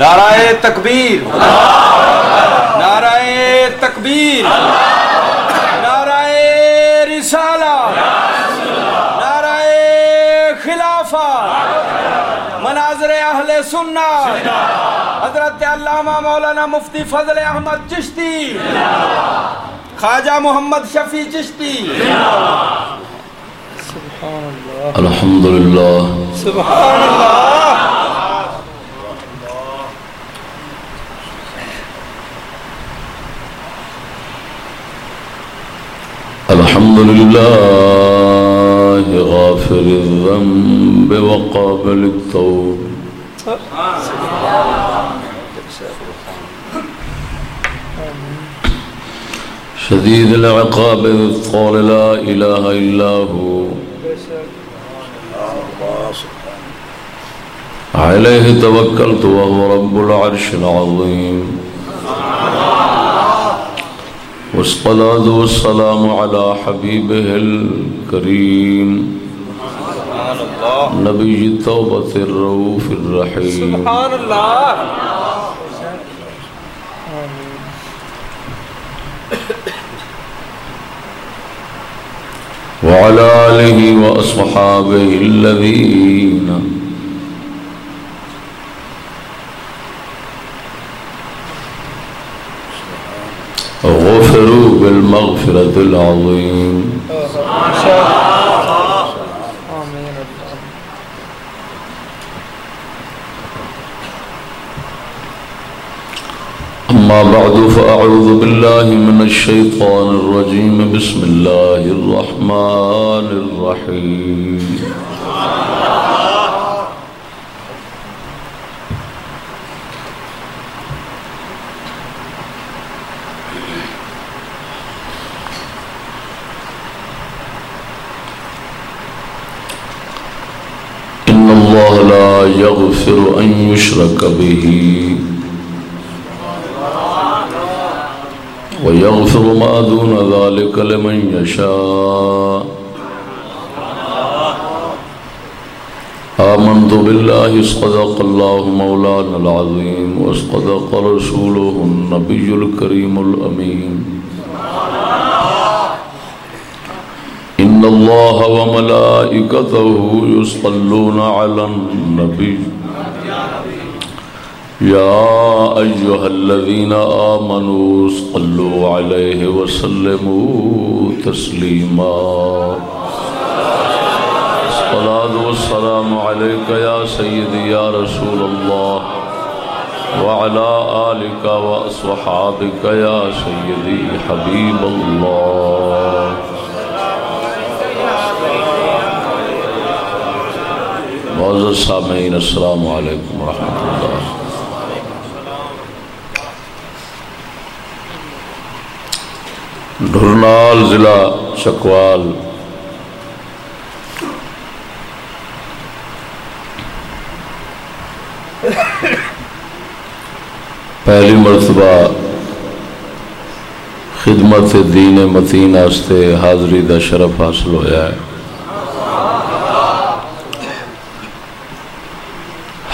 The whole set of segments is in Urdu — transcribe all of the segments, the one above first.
نعرہ تکبیر۔ نعرہ تکبیر۔ نعرہ رسالہ۔ نعرہ خلافہ مناظر اہل سننا حضرت علامہ مولانا مفتی فضل احمد چشتی۔ خواجہ محمد شفیع چشتی۔ الحمد للہ سبحان اللہ الحمد لله غافر الذنب وقابل التوب. شديد العقاب إذ قال لا إله إلا هو. عليه توكلت وهو رب العرش العظيم والصلاة والسلام على حبيبه الكريم. نبي التوبة الرؤوف الرحيم سبحان اللہ. وعلى آله وأصحابه الذين غفروا بالمغفرة العظيم. أما بعد فأعوذ بالله من الشيطان الرجيم. بسم الله الرحمن الرحيم إن الله لا يغفر أن يشرك به. ويغفر ما دون ذلك لمن يشاء. آمنت بالله، صدق الله مولانا العظيم، وصدق رسوله النبي الكريم الأمين. الله وملائكته يصلون على النبي. يا أيها الذين آمنوا صلوا عليه وسلموا تسليما. الصلاة والسلام عليك يا سيدي يا رسول الله وعلى آلك وأصحابك يا سيدي حبيب الله. معزز سامعین، السلام علیکم ورحمۃ اللہ۔ ڈھرنال ضلع چکوال پہلی مرتبہ خدمت دین متین واسطے حاضری دا شرف حاصل ہویا ہے۔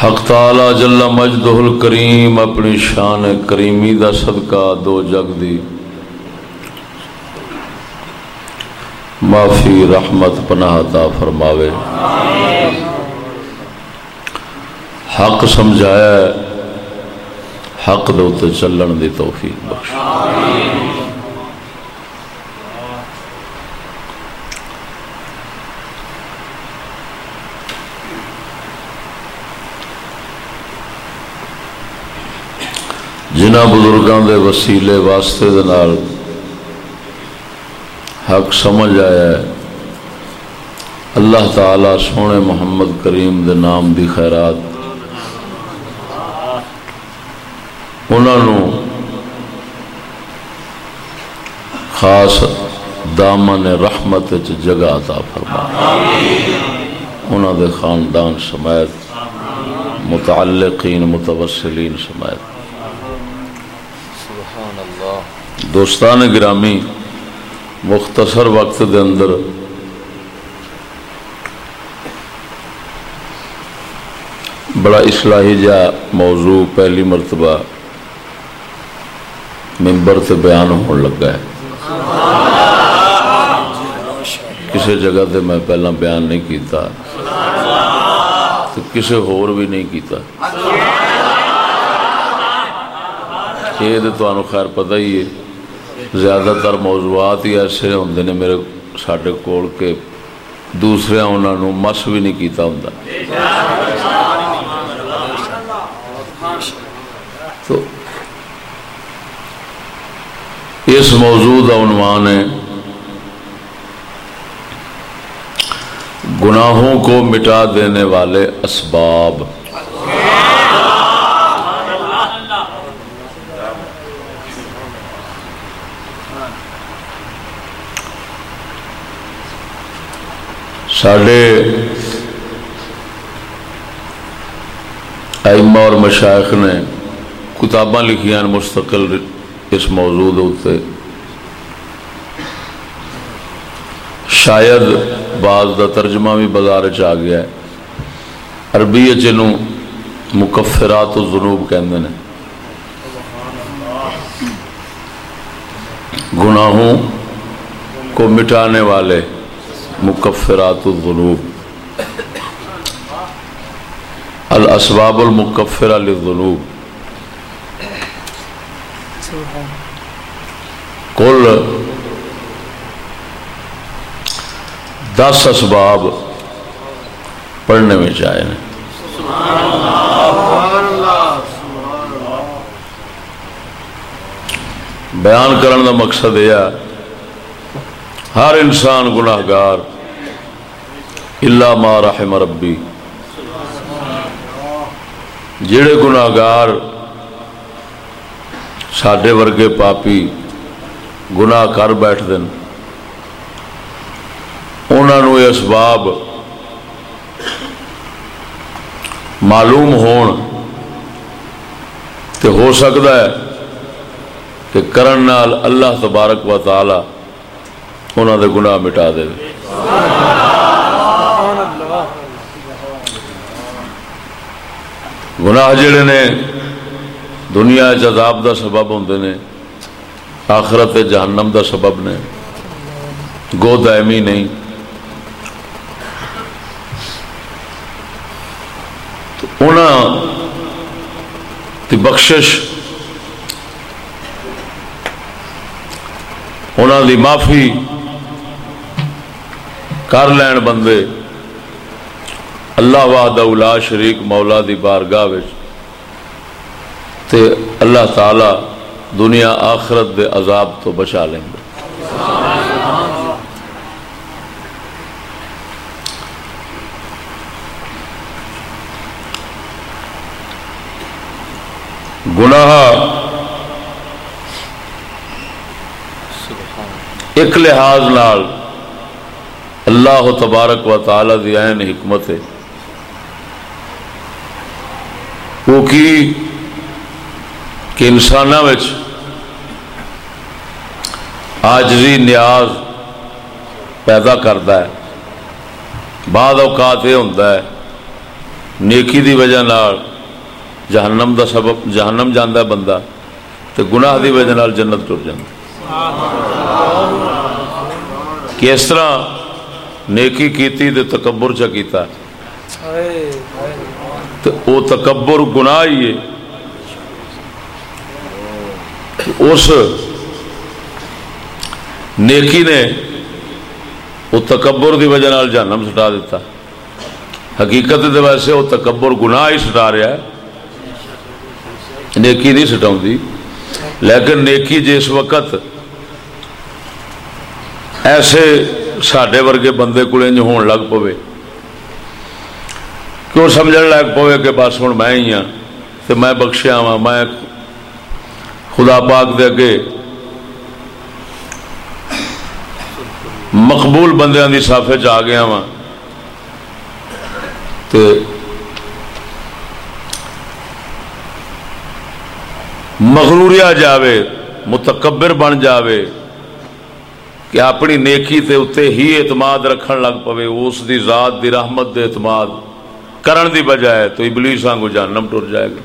حق تعالی جل مجدہ الکریم اپنی شان کریمی دا صدقہ دو جگ دی۔ معافی، رحمت، پناہ عطا فرماوے۔ حق سمجھایا ہے، حق دے چلن دی توفیق بخش جنہ بزرگاں دے وسیلے واسطے دے نال حق سمجھ آیا ہے اللہ تعالی سونے محمد کریم دے نام دی خیرات انہوں خاص دامن رحمت جگہ عطا فرما انہوں دے خاندان سمیت متعلقین متوسلین سمیت دوستان گرامی، مختصر وقت دے اندر بڑا اصلاحی جا موضوع پہلی مرتبہ ممبر سے بیان ہونے لگا ہے۔ کسی جگہ تے میں پہلا بیان نہیں کیتا تو کسی ہور بھی نہیں کیتا۔ یہ تو خیر پتہ ہی ہے۔ زیادہ تر موضوعات ہی ایسے ہوں نے میرے ساڈے کول کے دوسرے انہوں مس بھی نہیں کیتا ہوں تو اس موضوع کا عنوان ہے، گناہوں کو مٹا دینے والے اسباب۔ سڈے ائمہ اور مشائق نے کتاباں لکھیاں مستقل اس موضوع اتنے شاید بعض دا ترجمہ بھی بازار چ گیا ہے۔ عربی چنو مکفرات و جنوب کہ گناہوں کو مٹانے والے مکفرات الذنوب۔ الاسباب المکفر للذنوب۔ کل دس اسباب پڑھنے میں چاہے بیان کرنے کا مقصد یہ ہر انسان گناہ گار اللہ ما رحم ربی۔ جڑے گناہ گار سڈے ورگے پاپی گناہ کر بیٹھ دن انہوں یہ اسباب معلوم ہون تے ہو سکتا ہے کہ کرن نال اللہ تبارک و تعالی انہوں دے گناہ مٹا دے۔ گناہ جڑے نے دنیا عذاب دا سبب ہوں نے، آخرت جہنم دا سبب نے۔ گو دائمی نہیں۔ کی بخشش انہوں دی معافی کر لین بندے۔ اللہ وحدہ اولا شریک مولا دی بارگاہ تے اللہ تعالی دنیا آخرت دے عذاب تو بچا لیں گے۔ گناہ ایک لحاظ نال اللہ تبارک و تعالی دی عین حکمت ہے۔ وہ کی کہ انسان آجزی نیاز پیدا کرتا ہے۔ بعد اوقات یہ ہوتا ہے، نیکی دی وجہ نال جہنم دا سبب، جہنم جانا بندہ تو گناہ دی وجہ نال جنت ٹر کہ اس طرح نیکی کیتی دے تکبر چا کیتا۔ تو او تکبر گناہ ہی ہے۔ اس نیکی نے وہ تکبر دی وجہ نال جہنم سٹا دیتا۔ حقیقت دے ویسے وہ تکبر گناہ ہی سٹا رہا ہے۔ نیکی نہیں سٹاؤں لیکن نیکی جس وقت ایسے سڈے ورگے بندے کو ہون لگ پوے کیوں سمجھ لگ پوے کہ بس ہوں میں ہی ہاں تو میں بخشیا وا میں خدا پاک دے اگے مقبول بندیاں دی صافے چ آ گیا وا مغروریا جاوے متکبر بن جاوے کہ اپنی نیکی تے اتے ہی اعتماد رکھن لگ پوے، اس دی ذات دی رحمت دے اعتماد کرن دی بجائے تو ابلیس آنگو جہنم ٹر جائے گا۔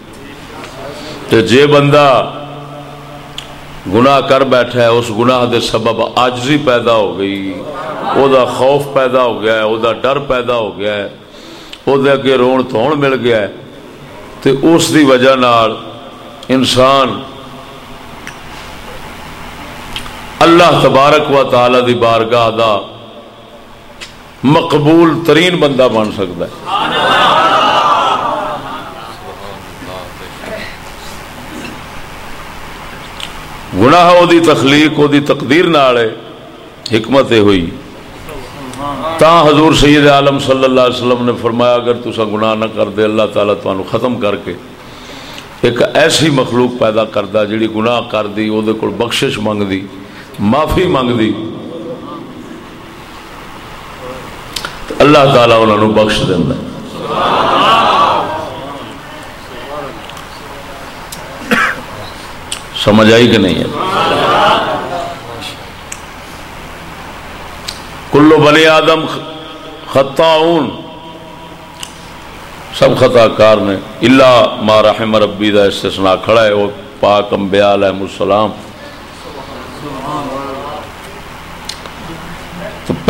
تو جے بندہ گناہ کر بیٹھا ہے، اس گناہ دے سبب آجزی پیدا ہو گئی، او دا خوف پیدا ہو گیا ہے، او دا ڈر پیدا ہو گیا ہے، او دے اگے رون تھون مل گیا ہے۔ تو اس دی وجہ نال انسان اللہ تبارک و تعالی دی بارگاہ دا مقبول ترین بندہ بن سکتا ہے۔ گناہ او دی تخلیق، او دی تقدیر نال ہے، حکمت ہوئی۔ تا حضور سید عالم صلی اللہ علیہ وسلم نے فرمایا، اگر تسا گناہ نہ کر دے، اللہ تعالیٰ تمہیں ختم کر کے ایک ایسی مخلوق پیدا کرتا جیڑی گناہ کر دی او دے بخشش منگ دی۔ معافی منگ دی اللہ تعالیٰ انہوں نے بخش دینا سمجھ آئی کہ نہیں ہے؟ کلو بنی آدم خطاؤن۔ سب خطا کار نے۔ اللہ ما رحم ربی دا استثناء کھڑا ہے، وہ پاک انبیاء علیہ السلام۔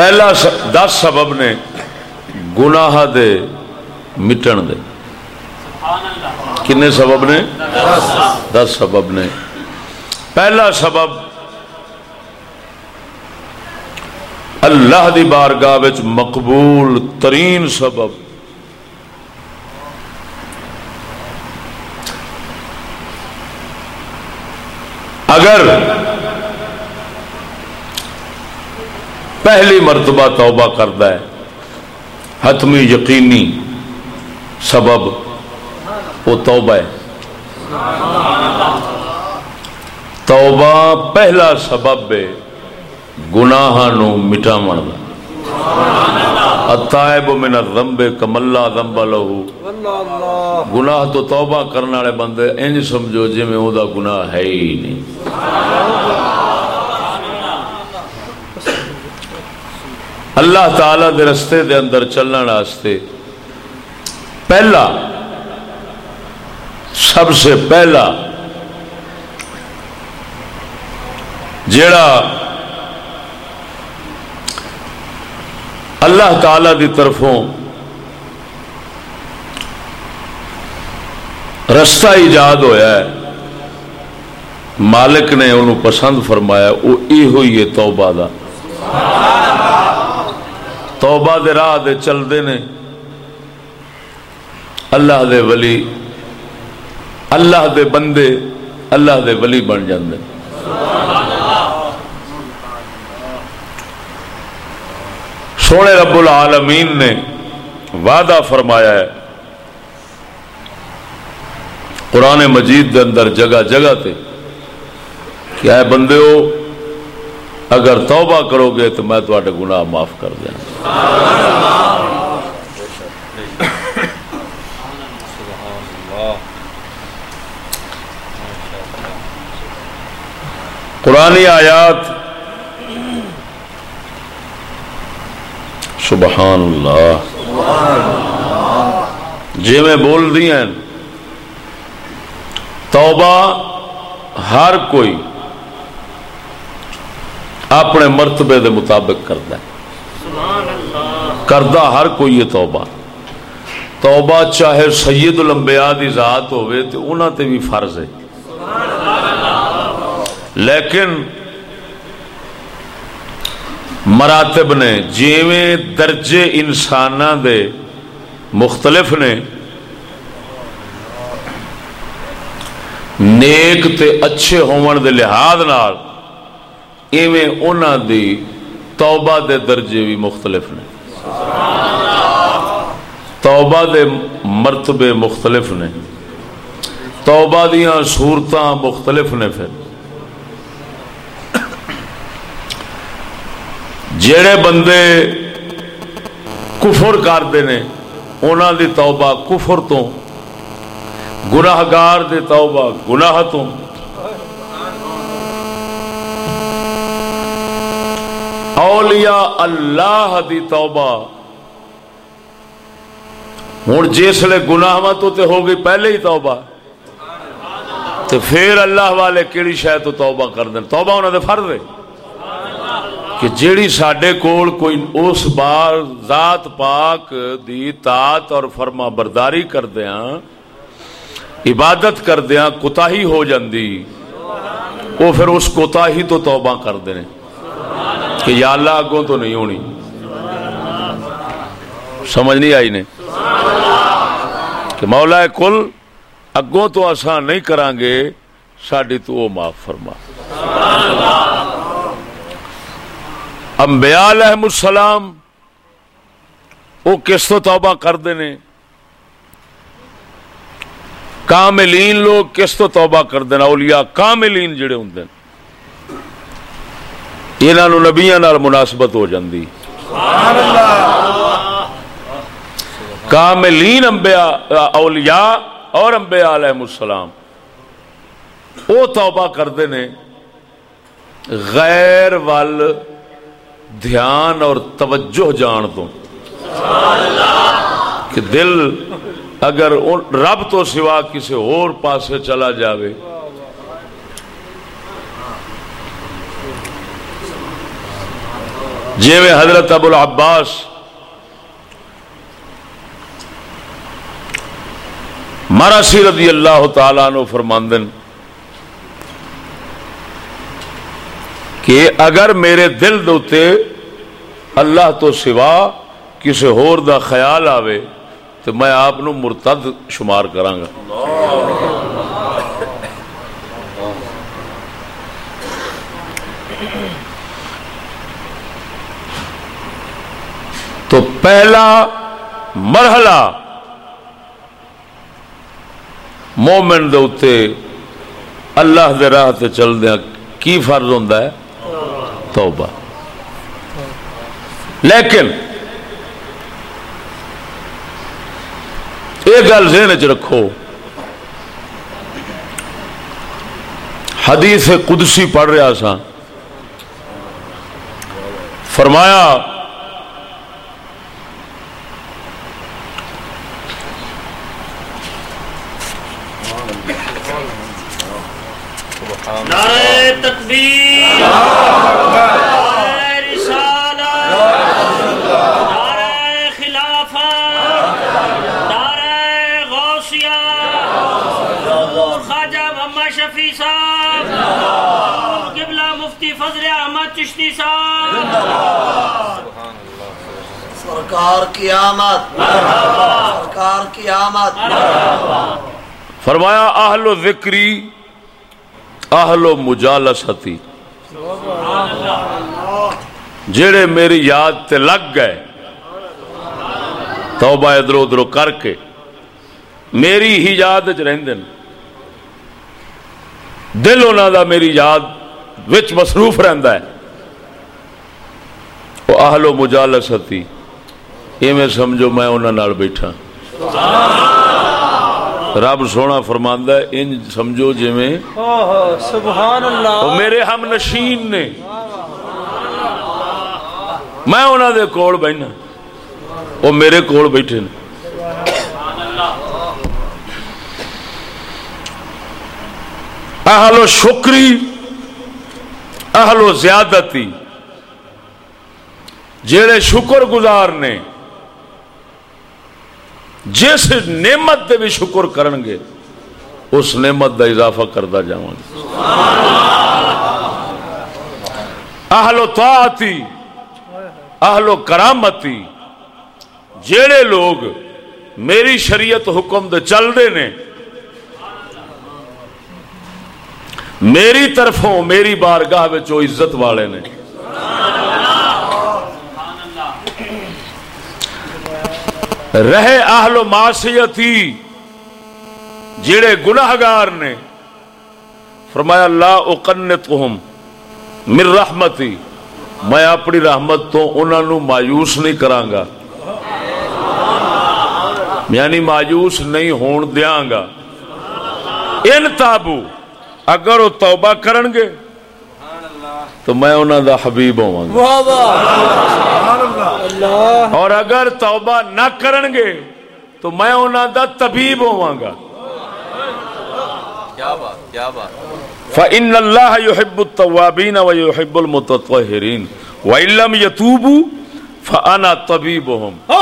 پہلا دس سبب نے گناہ دے مٹن دے کنے سبب نے دس سبب نے پہلا سبب اللہ دی بارگاہ وچ مقبول ترین سبب اگر پہلی مرتبہ توبہ کرتا ہے۔ حتمی یقینی سبب وہ توبہ ہے۔ توبہ پہلا سبب ہے گناہ نو مٹا من الطائب من الذنب کملا ذنب لہو۔ گناہ تو توبہ کرنے والے بندے انج سمجھو جی میں او دا گناہ ہے ہی نہیں۔ اللہ تعالی دے رستے دے اندر چلن واسطے پہلا، سب سے پہلا جیڑا اللہ تعالی دی طرفوں رستہ ایجاد ہویا ہے، مالک نے انہوں پسند فرمایا، وہ ای ہوئی ہے توبہ دا۔ توبہ دے راہ دے چل دے نے۔ اللہ دے ولی، اللہ دے بندے، اللہ دے ولی بن جاندے۔ سونے رب العالمین نے وعدہ فرمایا ہے۔ قرآن مجید دے اندر جگہ جگہ تے کیا ہے بندے ہو اگر توبہ کرو گے تو میں تھوڑے گناہ معاف کر دیا۔ قرآنی آیات۔ سبحان اللہ۔ جی میں بول دی ہیں۔ توبہ ہر کوئی اپنے مرتبے دے مطابق کرتا ہے۔ کردہ ہر کوئی یہ توبہ۔ توبہ چاہے سید الانبیاء دی ذات ہوئے تو انہاں تے بھی فرض ہے۔ لیکن مراتب نے جیویں درجے انسانہ دے مختلف نے نیک تے اچھے ہون دے لحاظ نال ایویں انہاں دی توبہ دے درجے بھی مختلف نے۔ توبہ دے مرتبے مختلف نے۔ توبہ دیاں صورتاں مختلف نے پھر۔ جڑے بندے کفر کرتے نے انہوں دی توبہ کفر تو، گناہگار دی توبہ گناہ تو۔ اولیاء اللہ دی توبہ۔ ہوں جسے گناہ تو تے ہو گئی پہلے ہی توبہ۔ تو پھر اللہ والے کیڑی شاید تو توبہ کر دیں توبہ انہوں نے فرد ہے۔ کہ جیڑی ساڈے کول کوئی اس بار ذات پاک دی تات اور فرما برداری کردیا عبادت کردیا کوتا ہی ہو جاندی وہ پھر اس کوتا ہی تو توبہ کر دیں کہ یا اللہ اگوں تو نہیں ہونی۔ سمجھ نہیں آئی نے؟ کہ مولا کل اگوں تو آسان نہیں کران گے ساڈی تو وہ معاف فرما۔ انبیاء علیہ السلام وہ کس تو توبہ کرتے ہیں کاملین لوگ کس تو توبہ کرتے ہیں اولیاء کاملین جڑے ہوں انہوں نبیاں نال مناسبت ہو جاندی۔ کاملین انبیاء، اولیاء اور انبیاء علیہ السلام۔ وہ توبہ کرتے ہیں۔ غیر وال دھیان اور توجہ جان تو۔ کہ دل اگر رب تو سوا کسی اور پاسے چلا جاوے۔ جی میں حضرت ابو العباس ماراسی رضی اللہ تعالی نو فرماندن کہ اگر میرے دل دوتے اللہ تو سوا کسی ہور دا خیال آوے تو میں آپ نو مرتد شمار کرانگا تو پہلا مرحلہ مومن دے اللہ دے راہ تے چل دیا کی فرض ہوتا ہے؟ توبہ۔ لیکن یہ گل ذہن چ رکھو، حدیث قدسی پڑھ رہا سا فرمایا نعرہ تکبیر نعرہ رسالت نعرہ خلافت نعرہ غوثیہ حضور خواجہ محمد شفیع صاحب۔ قبلہ مفتی فضل احمد چشتی صاحب۔ سرکار کی آمد۔ سرکار کی آمد۔ فرمایا اہل و ذکری اہل و مجالستی۔ جڑے میری یاد تے لگ گئے، توبہ ادھر ادھر کر کے میری ہی یاد چ رہندے نے دل انہوں دا میری یاد وچ مصروف رہندا ہے۔ وہ اہل و مجالستی، ایویں سمجھو میں انہوں نال بیٹھا۔ رب سونا فرماندا ہے ان سمجھو جویں سبحان اللہ میرے ہم نشین نے۔ میں انہوں دے کول بہنا وہ میرے کول بیٹھے نے۔ اہل و شکری اہل و زیادتی۔ جڑے شکر گزار نے جس نعمت دے بھی شکر کرن گے اس نعمت دا اضافہ کرتا جاؤں اہل و طاعتی، اہل و کرامتی، جیڑے لوگ میری شریعت حکم دے چل دے نے، میری طرفوں، میری بارگاہ وچ عزت والے نے۔ رہے اہل و معصیتی جڑے گناہگار نے۔ فرمایا، لا اقنتہم من رحمتی، میں اپنی رحمت تو انہوں نے مایوس نہیں کرانگا یعنی مایوس نہیں ہون دیاں گا۔ ان تابو، اگر وہ توبہ کرن گے تو میں انہوں دا حبیب ہوں گا۔ واہ واہ۔ اللہ۔ اور اگر توبہ نہ کرن گے تو میں انہوں دا طبیب ہوا گا۔ کیا بات کیا بات۔ فَإِنَّ اللَّهَ يُحِبُّ التَّوَّابِينَ وَيُحِبُّ الْمُتَطَّهِرِينَ۔ وَإِلَّمْ يَتُوبُوا فَأَنَا طَبِيبُهُمْ۔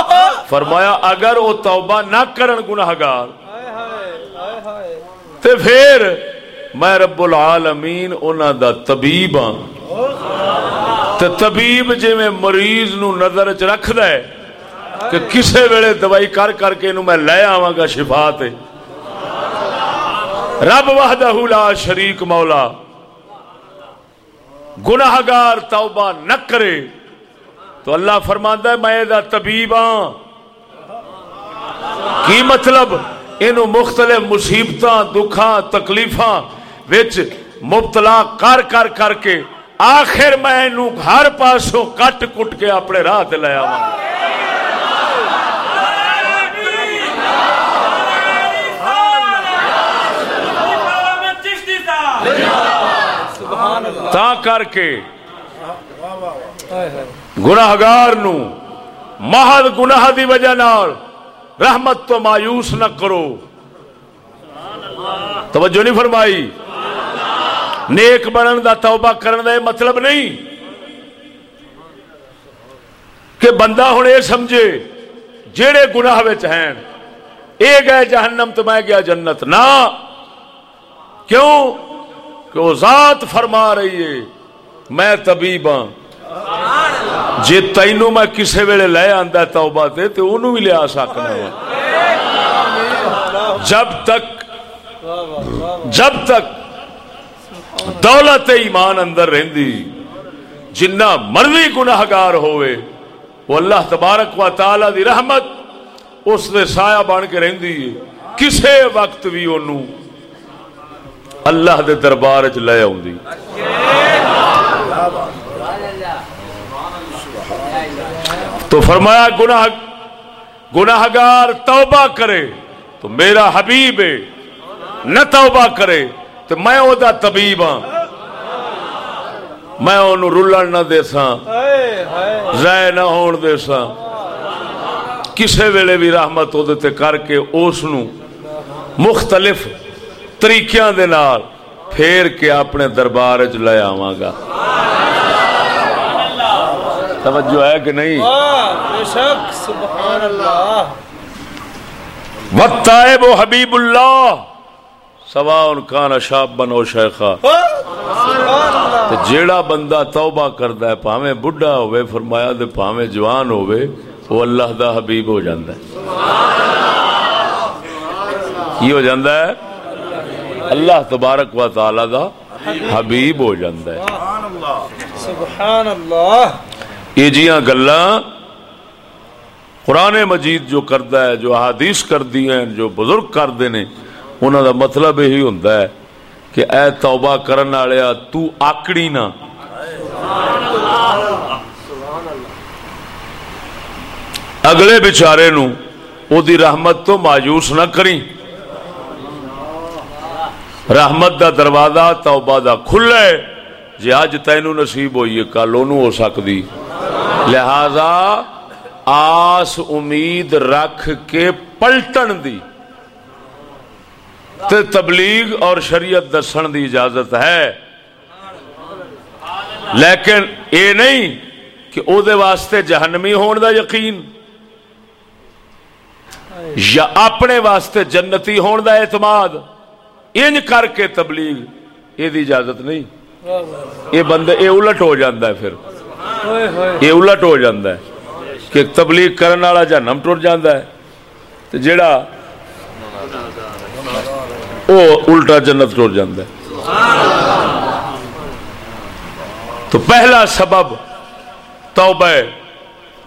فرمایا اگر وہ توبہ نہ کرن گناہگار تے پھر میں رب العالمین انہاں دا طبیب ہاں۔ تے طبیب جے میں مریض نو نظر چ رکھدا ہے کہ کسے ویلے دوائی کر کر کے انہوں میں لے آواں گا شفا تے۔ رب وحدہ لا شریک مولا۔ گناہگار توبہ نہ کرے۔ تو اللہ فرماندا ہے میں دا طبیب ہاں۔ کی مطلب؟ انہوں مختلف مصیبتاں، دکھاں، تکلیفاں وچ مبتلا کر کر کر کے آخر میں انہوں ہر پاسوں کٹ کٹ کے اپنے راہ تے لے آواں تا کر کے گناہگار نو محض گناہ دی وجہ نال رحمت تو مایوس نہ کرو۔ توجہ نہیں فرمائی۔ نیک بنن دا توبہ کرن دا یہ مطلب نہیں کہ بندہ ہوں یہ سمجھے جیڑے گناہ ہیں اے گئے جہنم تو میں گیا جنت نہ۔ کیوں؟ کہ وہ ذات فرما رہی ہے میں طبیب ہاں۔ جی تینوں میں کسے ویلے لے آندا توبہ تے تے انہوں بھی لیا سکنا ہے۔ جب تک جب تک دولت ایمان اندر رہندی، جنہ مرضی گناہگار ہوئے، وہ اللہ تبارک و تعالی دی رحمت اس دے سایہ بن کے رہندی۔ ہے کسے وقت بھی انہوں اللہ دے دربار چ لے آؤندی تو فرمایا، گناہ، گناہگار توبہ کرے، تو میرا حبیب ہے، نہ توبہ کرے۔ تو میں او دا طبیب ہاں۔ میں انہوں رلن نہ دے ساں ضائع نہ ہون دے ساں کسے ویلے بھی رحمت او تے کر کے اس نو مختلف طریقیاں دے نال پھیر کے اپنے دربار چ لے آواں گا۔ توجہ ہے کہ نہیں؟ بے شک سبحان اللہ۔ وطائب و حبیب اللہ سواء کان شابن او شیخا۔ سبحان اللہ۔ تے جیڑا بندہ توبہ کردا ہے پاویں بڈھا ہوئے فرمایا تے پاویں جوان ہوئے وہ اللہ دا حبیب ہو جاندا ہے۔ کی ہو جاندا ہے؟ اللہ تبارک و تعالی دا حبیب ہو جاندا ہے۔ سبحان اللہ۔ یہ جیاں گلاں قرآن مجید جو کردا ہے جو احادیث کر دی ہیں جو بزرگ کردے نے انہاں دا مطلب یہی ہوندا ہے کہ اے توبہ کرن والیا تو آکڑی نہ اگلے بیچارے نو او دی رحمت تو مایوس نہ کریں رحمت دا دروازہ توبہ دا کھلا ہے جی اج تینوں نصیب ہوئی ہے کل اونوں ہو سکدی لہذا آس امید رکھ کے پلٹن دی تے تبلیغ اور شریعت دسن دی اجازت ہے۔ لیکن اے نہیں کہ او دے واسطے جہنمی ہون دا یقین، یا اپنے واسطے جنتی ہون دا اعتماد۔ انج کر کے تبلیغ یہ دی اجازت نہیں۔ یہ بندے یہ الٹ ہو جاندہ ہے پھر۔ ہوئے یہ الٹ ہو جاندہ ہے کہ تبلیغ کرنے والا جہنم ٹر جاندہ ہے۔ تو جڑا وہ الٹا جنت ٹر جاندہ ہے۔ تو پہلا سبب توبہ ہے۔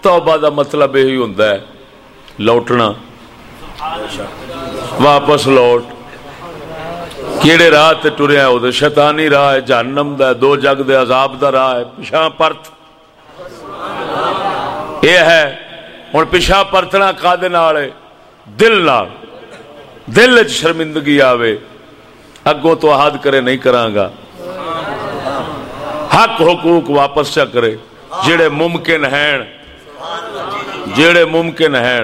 توبہ دا مطلب یہی ہوتا ہے، لوٹنا۔ واپس لوٹ۔ کیڑے راہ تے ٹریا وہ شیطانی راہ ہے، جہنم دا دو جگ دے عذاب دا راہ ہے پچھا پرت۔ یہ ہے ہوں پچھا پرتنا کا دل نال۔ دل چ شرمندگی آوے، اگوں تو حد کرے نہیں کرانگا حق حقوق واپس چا کرے جڑے ممکن ہیں جڑے ممکن ہیں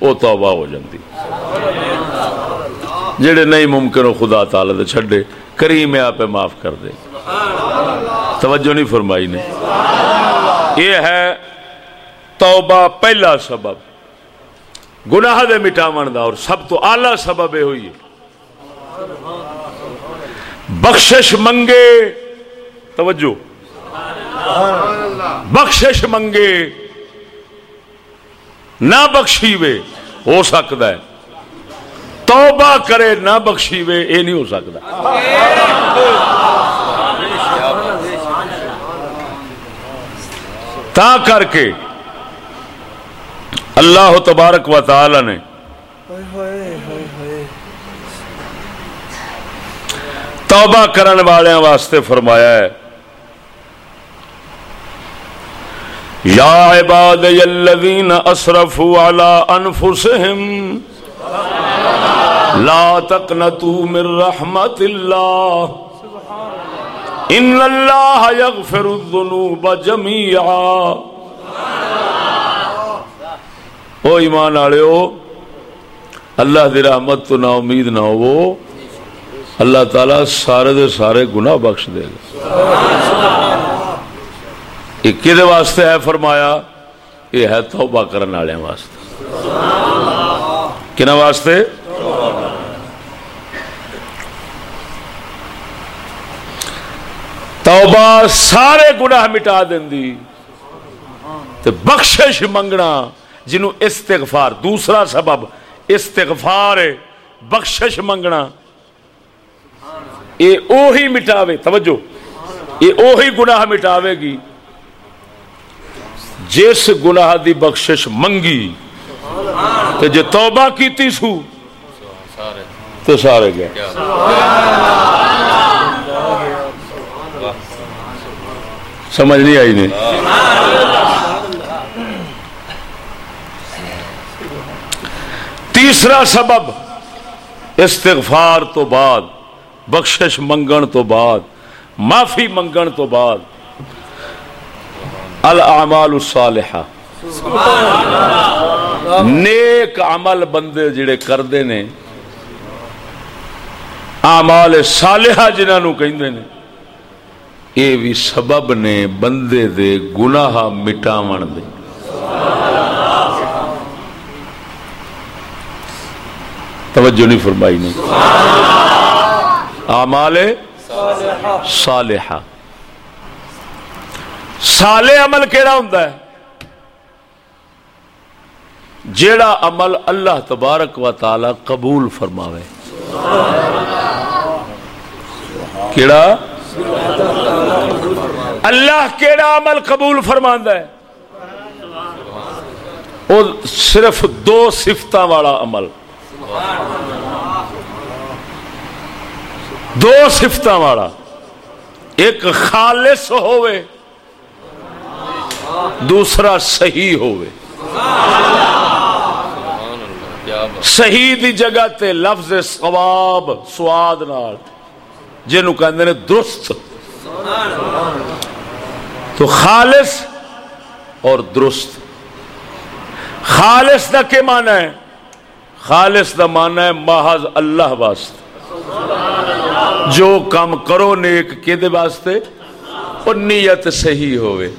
وہ توبہ ہو جاتی جڑے نہیں ممکن وہ خدا تعالی دے چھڈے، کریم آپ معاف کر دے۔ توجہ نہیں فرمائی نے۔ یہ ہے توبہ پہلا سبب۔ گناہ دے مٹاون دا، اور سب تو آلہ سبب ہوئی ہے۔ بخشش منگے، توجہ۔ بخشش منگے، نہ بخشی وے ہو سکتا ہے۔ توبہ کرے، نہ بخشی وے یہ نہیں ہو سکتا۔ تا کر کے اللہ تبارک و تعالی نے توبہ کرن والوں واسطے فرمایا ہے۔ یا عباد الذین اسرفوا علی انفسهم لا تقنطوا من رحمت اللہ۔ ان اللہ یغفر الذنوب جميعا او ایمان والےو اللہ دی رحمت تو نا امید نہ ہو اللہ تعالی سارے دے سارے گناہ بخش دے گا۔ یہ کدے واسطے ہے فرمایا؟ یہ ہے توبہ کرنے والے واسطے۔ کن واسطے؟ توبہ سارے گناہ مٹا دینی تے بخشش منگنا۔ جنوں استغفار، دوسرا سبب استغفار ہے، بخشش منگنا۔ یہ اوہی مٹاوے، توجہ، یہ اوہی گناہ مٹاوے گی۔ جس گناہ دی بخشش منگی، تے جے توبہ کیتی سو تو سارے گئے۔ سمجھ نہیں آئی نہیں تیسرا سبب، استغفار تو بعد، بخشش منگن تو بعد، معافی منگن تو بعد الاعمال الصالحہ۔ نیک عمل بندے جڑے کردے نے، اعمال صالحہ جنہاں کہندے نے، یہ بھی سبب نے بندے دے گناہ مٹاون دے۔ توجہ نہیں فرمائی نہیں اعمال صالحہ۔ صالح عمل کیڑا ہوندا ہے؟ جیڑا عمل اللہ تبارک و تعالی قبول فرماوے۔ کیڑا؟ اللہ کیڑا عمل قبول فرماندا ہے؟ وہ صرف دو صفتاں والا عمل۔ دو صفتاں والا۔ ایک خالص ہوئے دوسرا صحیح ہوئے صحیح دی جگہ تے لفظ ثواب، سواد نال۔ جنو کہندے نے درست۔ تو خالص اور درست۔ خالص دا کے معنی ہے؟ خالص دا معنی ہے محض اللہ واسطے۔ جو کام کرو نیک کے دے واسطے، اور نیت صحیح ہوئے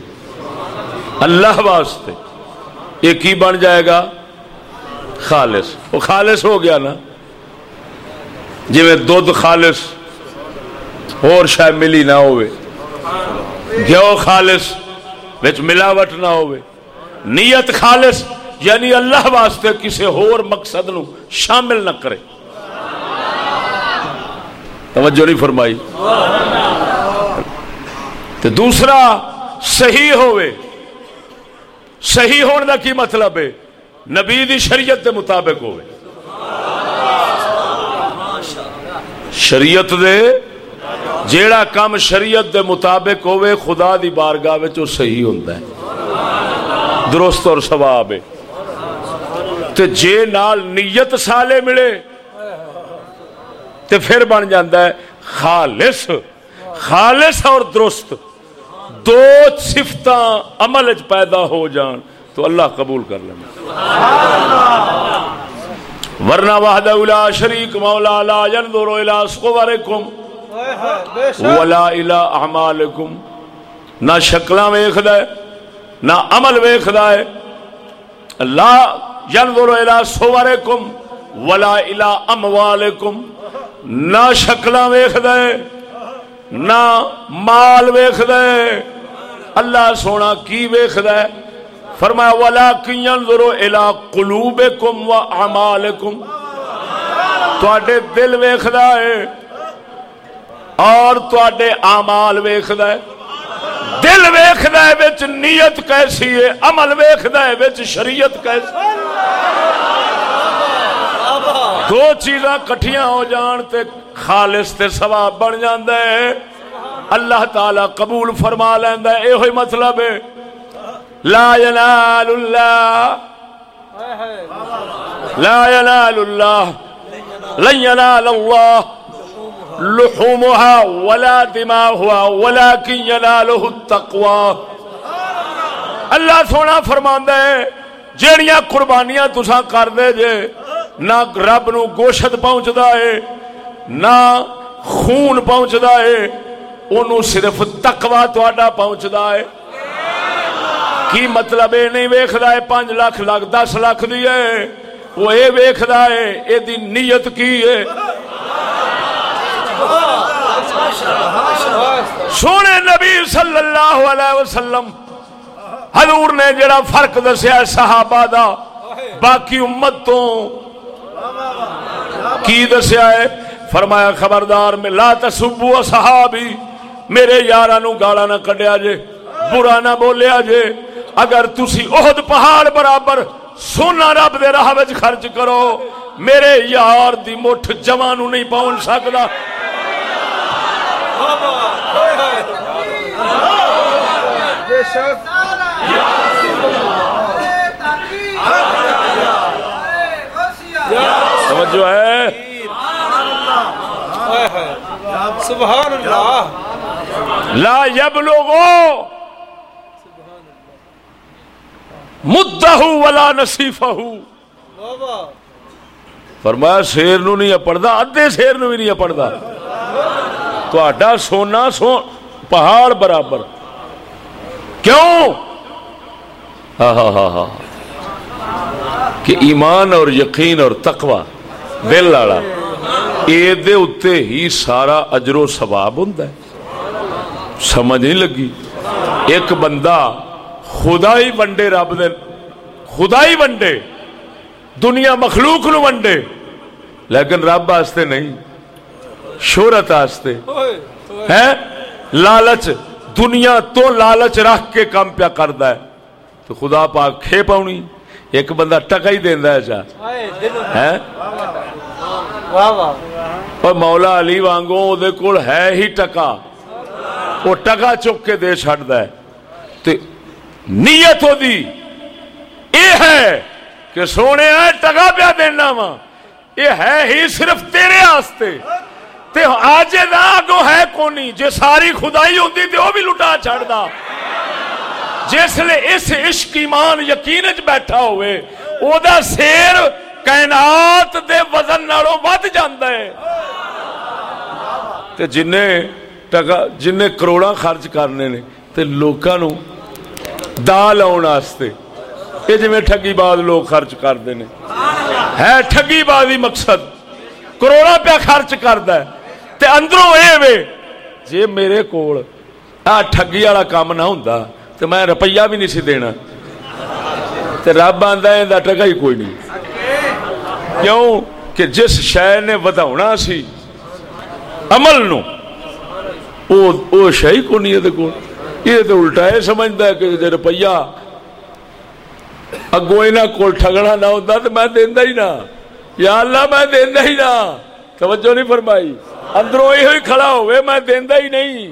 اللہ واسطے۔ یہ کی بن جائے گا؟ خالص۔ وہ خالص ہو گیا نا۔ جی میں دودھ خالص، اور شاید ملی نہ ہوئے گیو خالص، وچ ملاوٹ نہ ہوئے نیت خالص۔ یعنی اللہ واسطے کسی ہور مقصد نو شامل نہ کرے۔ توجہ نہیں فرمائی۔ تو دوسرا، صحیح ہوئے صحیح ہونے کا کی مطلب ہے؟ نبی دی شریعت دے مطابق ہوئے شریعت دے، جیڑا کام شریعت دے مطابق ہوئے خدا دی بارگاہ وچ وہ صحیح ہوتا ہے۔ درست اور ثواب ہے۔ تے جے نال نیت سالے ملے، تے پھر بن جاندہ ہے خالص خالص اور درست۔ دو صفتاں عمل پیدا ہو جان تو اللہ قبول کر لینا ورنہ وحدہ لا شریک مولا لا ينظر الى صورکم ولا الى اعمالکم۔ نہ شکلاں ویکھدا ہے، نہ عمل ویکھدا ہے۔ لا ينظر الى صورکم ولا الى اموالکم نہ شکلاں ویکھدا ہے، نہ مال ویکھدا ہے۔ اللہ سونا کی ویکھدا ہے؟ فرمایا ولا ينظر الى قلوبکم واعمالکم تواڈے دل ویکھدا ہے اور تواڈے اعمال ویکھدا ہے۔ دل ویکھدا ہے نیت کیسی ہے، عمل ویکھدا ہے شریعت کیسی دو چیزاں کٹھیاں ہو جان تے خالص تے ثواب بن جاندا ہے اللہ تعالی قبول فرما لیندا ہے، ایہی مطلب ہے۔ لا ینال اللہ، لا ینال اللہ، لن ینال اللہ۔ لحومها ولا دماؤها ولكن يناله التقوى. اللہ سونا فرماندا ہے، جیڑیاں قربانیاں تساں کر دے جے، نہ رب نو گوشت پہنچدا ہے، نہ خون پہنچدا ہے، اونوں صرف تقوی تہاڈا پہنچدا ہے۔ کی مطلب اے نہیں ویکھدا ہے 5 لاکھ لاکھ 10 لاکھ دی ہے، وہ اے ویکھدا ہے، اے دی نیت کی ہے۔ سونے نبی صلی اللہ علیہ وسلم، حضور نے جڑا فرق دسیا صحابہ دا، باقی امت تو کی دسیا ہے؟ فرمایا، خبردار، میں لا تسبو صحابی، میرے یاراں نو گالا نہ کڈیا جے، برا نہ بولیا جے۔ اگر تسی احد پہاڑ برابر سونا رب دے راہ وچ خرچ کرو، میرے یار دی مٹھ جوان نو نہیں پہنچ سکدا۔ بے شک سمجھو ہے سبحان اللہ لا یب یبلغو مدہ ولا نصیفہ بابا فرمایا شیر نو نہیں پڑھدا ادھے شیر نو بھی نہیں پڑھدا تہاڈا سونا سو پہاڑ برابر۔ کیوں؟ ہاں ہاں ہاں کہ ایمان اور یقین اور تقوی، دل والا۔ اے دے اتے ہی سارا اجر و ثواب ہوندا سمجھ نہیں لگی۔ ایک بندہ خدا ہی ونڈے رب دے خدا ہی ونڈے، دنیا مخلوق نو ونڈے، لیکن رب واسطے نہیں۔ شہرت واسطے ہوئے ہے لالچ دنیا تو لالچ رکھ کے کام پیا کردا ہے۔ تو خدا پاک کھے پاؤنی ایک بندہ ٹکا ہی دیندا ہے دل ہے واہ واہ۔ اور مولا علی وانگوں او دے کول ہے ہی ٹکا۔ وہ ٹکا چک کے دے چھڑدا ہے۔ تے نیت ہو دی اے ہے کہ سونے ہے ٹکا پیا دینا وا۔ یہ ہے ہی صرف تیرے واسطے تے آج دا اگو ہے کونی؟ جے ساری خدائی ہوندی تے او بھی لٹا چھڑدا جس لے اس عشق ایمان یقین چ بیٹھا ہوئے، او دا سیر کائنات دے وزن نالوں ود جاندا ہے۔ تے جنے ٹکا جنے کروڑاں خرچ کرنے نے، تے لوکاں نو دا لاؤن واسطے۔ یہ جویں ٹھگی باز لوگ خرچ کرتے ہیں ہے ٹھگی بازی مقصد۔ کروڑا پیا خرچ کردا ہے۔ تے اندروں اے وے۔ جے میرے کول آ ٹھگی والا کام نہ ہوندا تے میں روپیہ بھی نہیں سی دینا۔ تے رب آندا ہے دا ٹکا ہی کوئی نہیں۔ کیوں؟ کہ جس شے نے وداونا سی عمل نو، او او شے کو نہیں دے کول۔ یہ تے الٹا ہے سمجھدا ہے کہ جے روپیہ اگوں انہاں کول ٹھگنا نہ ہوندا تے میں دیندا ہی نہ۔ یا اللہ، میں دیندا ہی نہ۔ توجہ نہیں فرمائی۔ اندروں ہی کھڑا ہوئے، میں دیندا ہی نہیں۔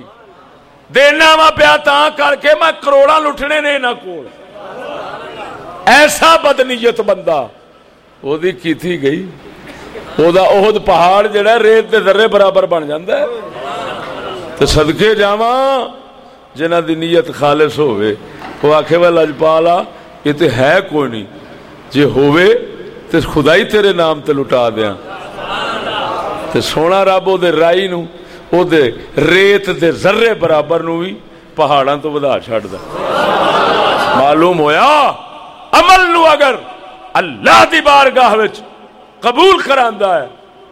دینا وا پیا تاں کر کے میں کروڑا لٹنے نے نہ کول۔ ایسا بدنیت بندہ او دی کیتی گئی۔ او دا احد پہاڑ جڑا ریت دے ذرے برابر بن جاندا ہے۔ تے صدقے جاواں جنہ دی نیت خالص ہوئے وہ آکھے وا، لجپالا، یہ تے ہے کوئی نہیں۔ جے ہوئے تے خدائی تیرے نام تے لٹا دیا تے سونا رب او دے رائی نو او دے ریت دے ذرے برابر نو بھی پہاڑاں تو ودا چھڑ دا معلوم ہویا عمل نو اگر اللہ دی بارگاہ وچ قبول کراندا ہے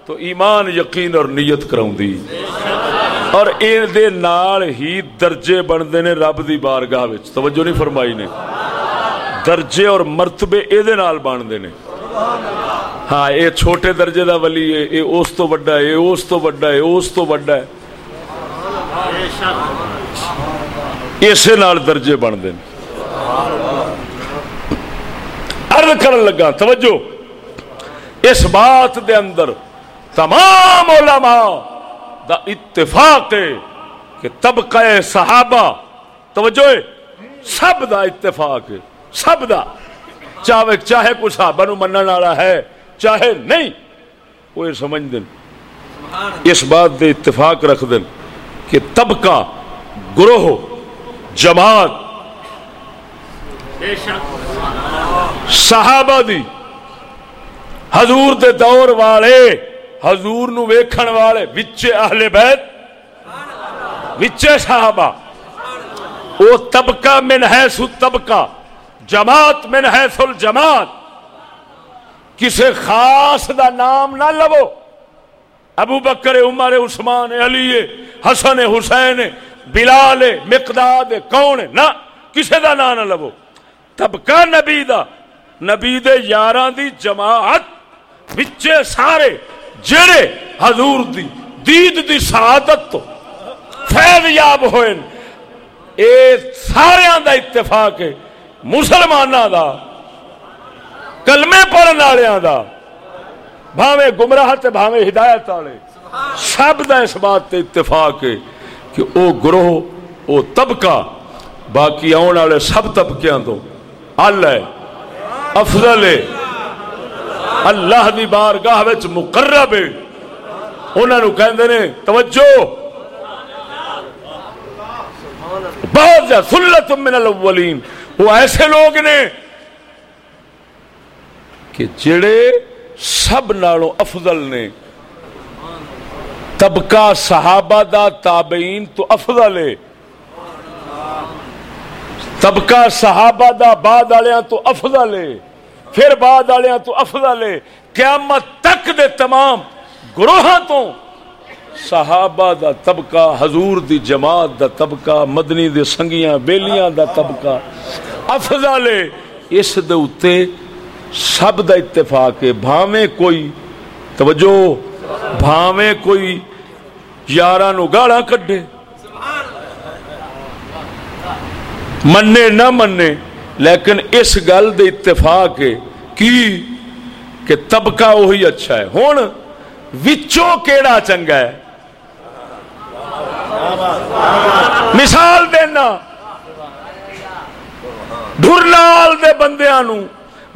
تو ایمان یقین اور نیت کراؤں دی اور این دے نال ہی درجے بندے نے رب دی بارگاہ وچ توجہ نہیں فرمائی نے درجے اور مرتبے اے دے نال بندے نے ہاں اے چھوٹے درجے دا ولی ہے اے اس تو بڑا ہے اے اس تو بڑا ہے اس تو بڑا ہے۔ اسے نال درجے بندے نے عرض کرن لگا، توجہ۔ اس بات دے اندر تمام علماء دا اتفاق ہے کہ طبقہ صحابہ، توجہ، سب دا اتفاق ہے، سب دا۔ چاہے چاہے کوئی صحابہ نو منن والا ہے چاہے نہیں وہ یہ سمجھ دین اس بات دے اتفاق رکھ دین کہ طبقہ گروہ جماعت صحابہ دی حضور دے دور والے حضور نو ویکھن والے وچے اہل بیت وچے صحابہ او طبقہ من حیث طبقہ جماعت من حیث الجماعت۔ کسے خاص دا نام نہ لو۔ ابو بکر، عمر، عثمان، علی، حسن، حسین، بلال، مقداد، کون؟ نہ، کسے دا نام نہ لو۔ طبقہ نبی دا، نبی دے یاراں دی جماعت وچے سارے جڑے حضور دی دید دی سعادت تو فیض یاب ہوئے۔ اے سارے دا اتفاق ہے۔ مسلمانہ دا، کلمے پڑھن والوں دا بھاوے گمراہ تے بھاوے ہدایت والے۔ سب دا اس بات تے اتفاق ہے کہ او گروہ، او طبقہ، باقی آن والے سب طبقیاں تو اللہ ہے، افضل ہے۔ اللہ دی بارگاہ وچ مقرب ہے۔ انہاں نو کہندے نے، توجہ۔ بہت زیادہ سلت من الاولین۔ وہ ایسے لوگ نے کہ جڑے سب نالوں افضل نے۔ طبقہ صحابہ دا تابعین تو افضل ہے۔ طبقہ صحابہ دا بعد والیاں تو افضل ہے۔ پھر بعد والیاں تو افضل ہے۔ قیامت تک دے تمام گروہاں تو صحابہ دا طبقہ، حضور دی جماعت دا طبقہ، مدنی دے سنگیاں، بیلیاں دا طبقہ۔ افضل اس دے اتے سب دا اتفاق ہے۔ بھاویں کوئی، توجہ، بھاویں کوئی یاراں نو گاڑاں کڈے مننے نہ مننے لیکن اس گل دے اتفاق ہے کی؟ کہ طبقہ وہی اچھا ہے۔ ہن وچوں کیڑا چنگا ہے؟ مثال دینا ڈھرنال دے بندیاں نو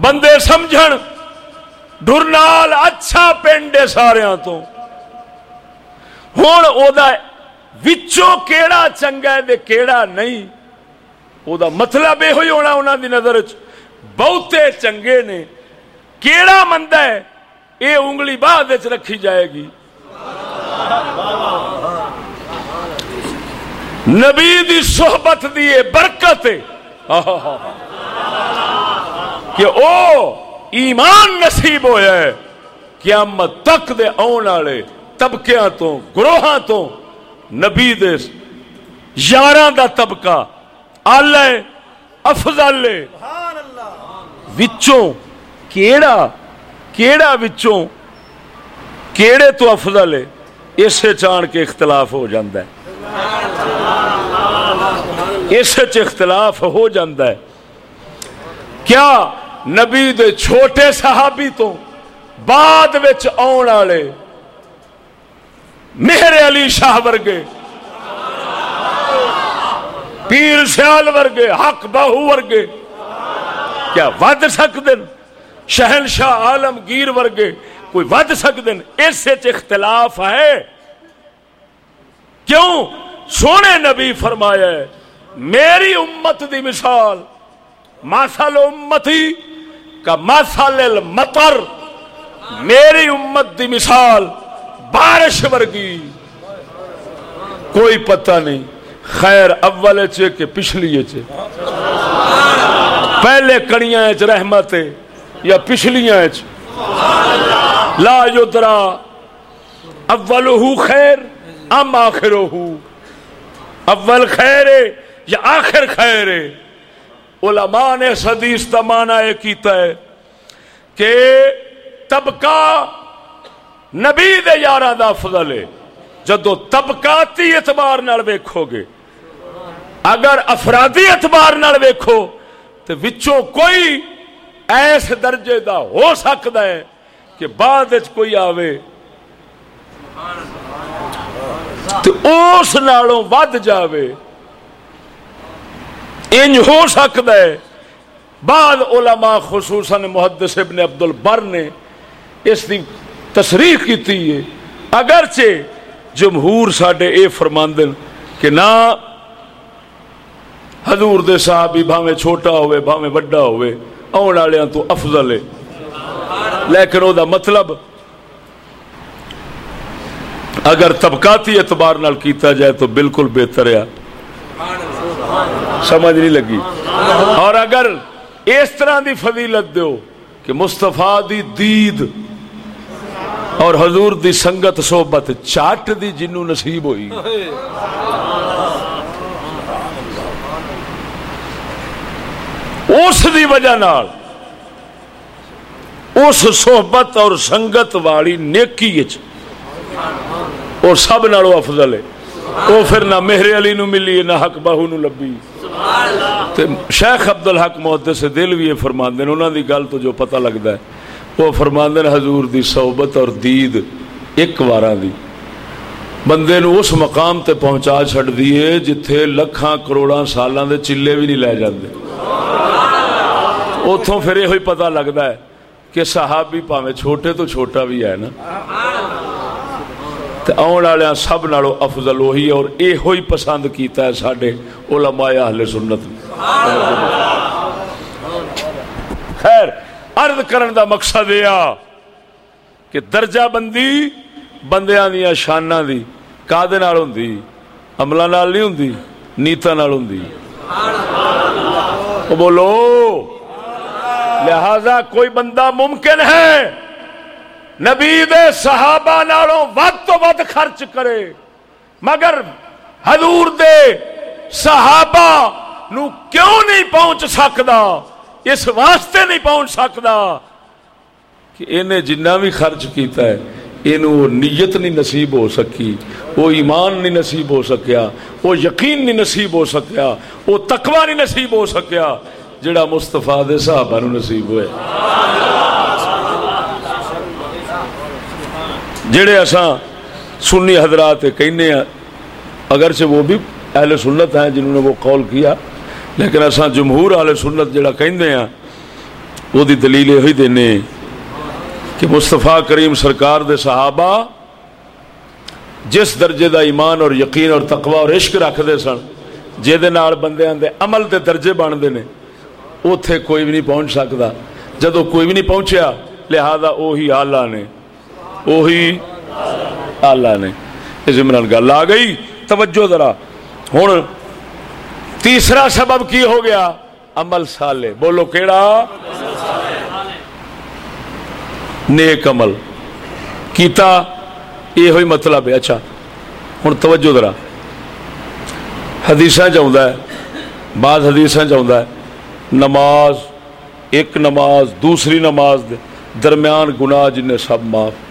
بندے سمجھن۔ ڈھرنال اچھا پنڈ ہے ساریاں تو۔ ہن او دا وچوں کیڑا چنگا ہے تے کیڑا نہیں۔ او دا مطلب یہ ہوئی ہونا انہاں دی نظر وچ۔ بہتے چنگے نے۔ کیڑا مندا ہے، اے انگلی بعد وچ رکھی جائے گی۔ نبی دی صحبت دی برکت کہ او ایمان نصیب ہویا ہے۔ قیامت تک دے آن والے طبقیاں تو، گروہاں تو نبی دے یاراں دا طبقہ، آلہ افضل وچوں کیڑا کیڑا وچوں کیڑے تو افضل ہے۔ اسے چان کے اختلاف ہو جاندہ ہے۔ اس اختلاف ہو جاندہ ہے۔ کیا نبی دے چھوٹے صحابی تو بعد وچ آن والے مہر علی شاہ ورگے، پیر سیال ورگے، حق باہو ورگے، کیا ود سکتے شہنشاہ عالمگیر ورگے کوئی ود سکتے اس اختلاف ہے۔ کیوں؟ سونے نبی فرمایا ہے، میری امت دی مثال، ماسل امتی کا ماسل المطر، میری امت دی مثال بارش ورگی۔ کوئی پتہ نہیں، خیر اول چ کہ پچھلی چ پہلے کڑیاں چ رحمت یا پچھلیاں چ؟ لا یدرا اولہ خیر۔ ام آخرہ اول خیر ہے یا آخر خیر ہے؟ علماء نے اس حدیث کا مانا یہ کیتا ہے کہ طبقہ نبی دے یاراں دا افضل ہے۔ جدو طبقاتی اعتبار نال ویکھو گے، اگر افرادی اعتبار نال ویکھو تو وچوں کوئی ایس درجے دا ہو سکتا ہے کہ بعد وچ کوئی آوے۔ تو اس نالوں ود جاوے۔ انج ہو سکتا ہے۔ بعد علماء خصوصاً محدث ابن عبد البر نے اس کی تصریح کی ہے۔ اگرچہ جمہور ساڈے اے فرماندن کہ نہ حضور دے صحابی بھاویں چھوٹا ہوئے بھاویں بڑا ہوئے، آن والوں تو افضل ہے۔ لیکن او دا مطلب اگر طبقاتی اعتبار نال کیتا جائے تو بالکل بہتر ہے۔ سمجھ نہیں لگی۔ اور اگر اس طرح دی فضیلت دیو کہ مستفا دی دید اور حضور دی سنگت صحبت چاٹ دی جنو نصیب ہوئی۔ اس دی وجہ نال اس صحبت اور سنگت والی نیکی اور سب نالو افضل ہے۔ وہ پھر نہ مہر علی نو ملی نہ حق باہو نو لبی تے شیخ عبد الحق محدث سے دل بھی یہ فرماندے ہیں انہوں دی گل تو جو پتہ لگتا ہے، وہ فرماندے ہیں حضور دی صحبت اور دید ایک وارا دی۔ بندے نو اس مقام تے پہنچا چھڑ دیے جتھے لکھاں کروڑاں سالاں دے چلے بھی نہیں لے جاندے۔ اتوں پھر یہ پتہ لگتا ہے کہ صحابی پاویں چھوٹے تو چھوٹا بھی ہے نا۔ تے آن والے سب نالو افضل وہی اور یہ ہوئی پسند کیتا ہے ساڈے علماء اہل سنت خیر، عرض کرن دا مقصد یہ کہ درجہ بندی بندیاں دیا شاناں دی کادے نال ہوندی، عملاں نال نہیں ہوندی، نیتاں نال ہوندی۔ او بولو، لہذا کوئی بندہ ممکن ہے؟ نبی دے صحابہ نالوں ود تو ود خرچ کرے، مگر حضور دے صحابہ نو کیوں نہیں پہنچ سکتا اس واسطے نہیں پہنچ سکتا کہ انہیں جنہ بھی خرچ کیتا ہے انہوں نیت نہیں نصیب ہو سکی، وہ ایمان نہیں نصیب ہو سکیا، وہ یقین نہیں نصیب ہو سکیا، وہ تقوی نہیں نصیب ہو سکیا، جڑا مستفا دے صحابہ نو نصیب ہوئے۔ جڑے اساں سنی حضرات کہنے ہیں اگرچہ وہ بھی اہل سنت ہیں جنہوں نے وہ قول کیا، لیکن اساں جمہور اہل سنت جڑا کہندے ہیں وہ دی دلیل یہ دینے کہ مصطفیٰ کریم سرکار دے صحابہ جس درجے دا ایمان اور یقین اور تقوی اور عشق رکھ دے سن جہدے نال بندیاں دے عمل دے درجے بنتے ہیں اوتھے کوئی بھی نہیں پہنچ سکتا۔ جدو کوئی بھی نہیں پہنچیا، لہذا اوہی آلہ نے اوہی آلہ نے اس عمران گل آ گئی۔ توجہ ذرا۔ ہوں تیسرا سبب کی ہو گیا؟ عمل سالے بولو کیڑا؟ نیک عمل۔ کیتا یہ ہوئی مطلب ہے۔ اچھا ہوں توجہ ذرا۔ حدیث ہے۔ بعض حدیث ہے۔ نماز، ایک نماز، دوسری نماز دے درمیان گناہ جن سب معاف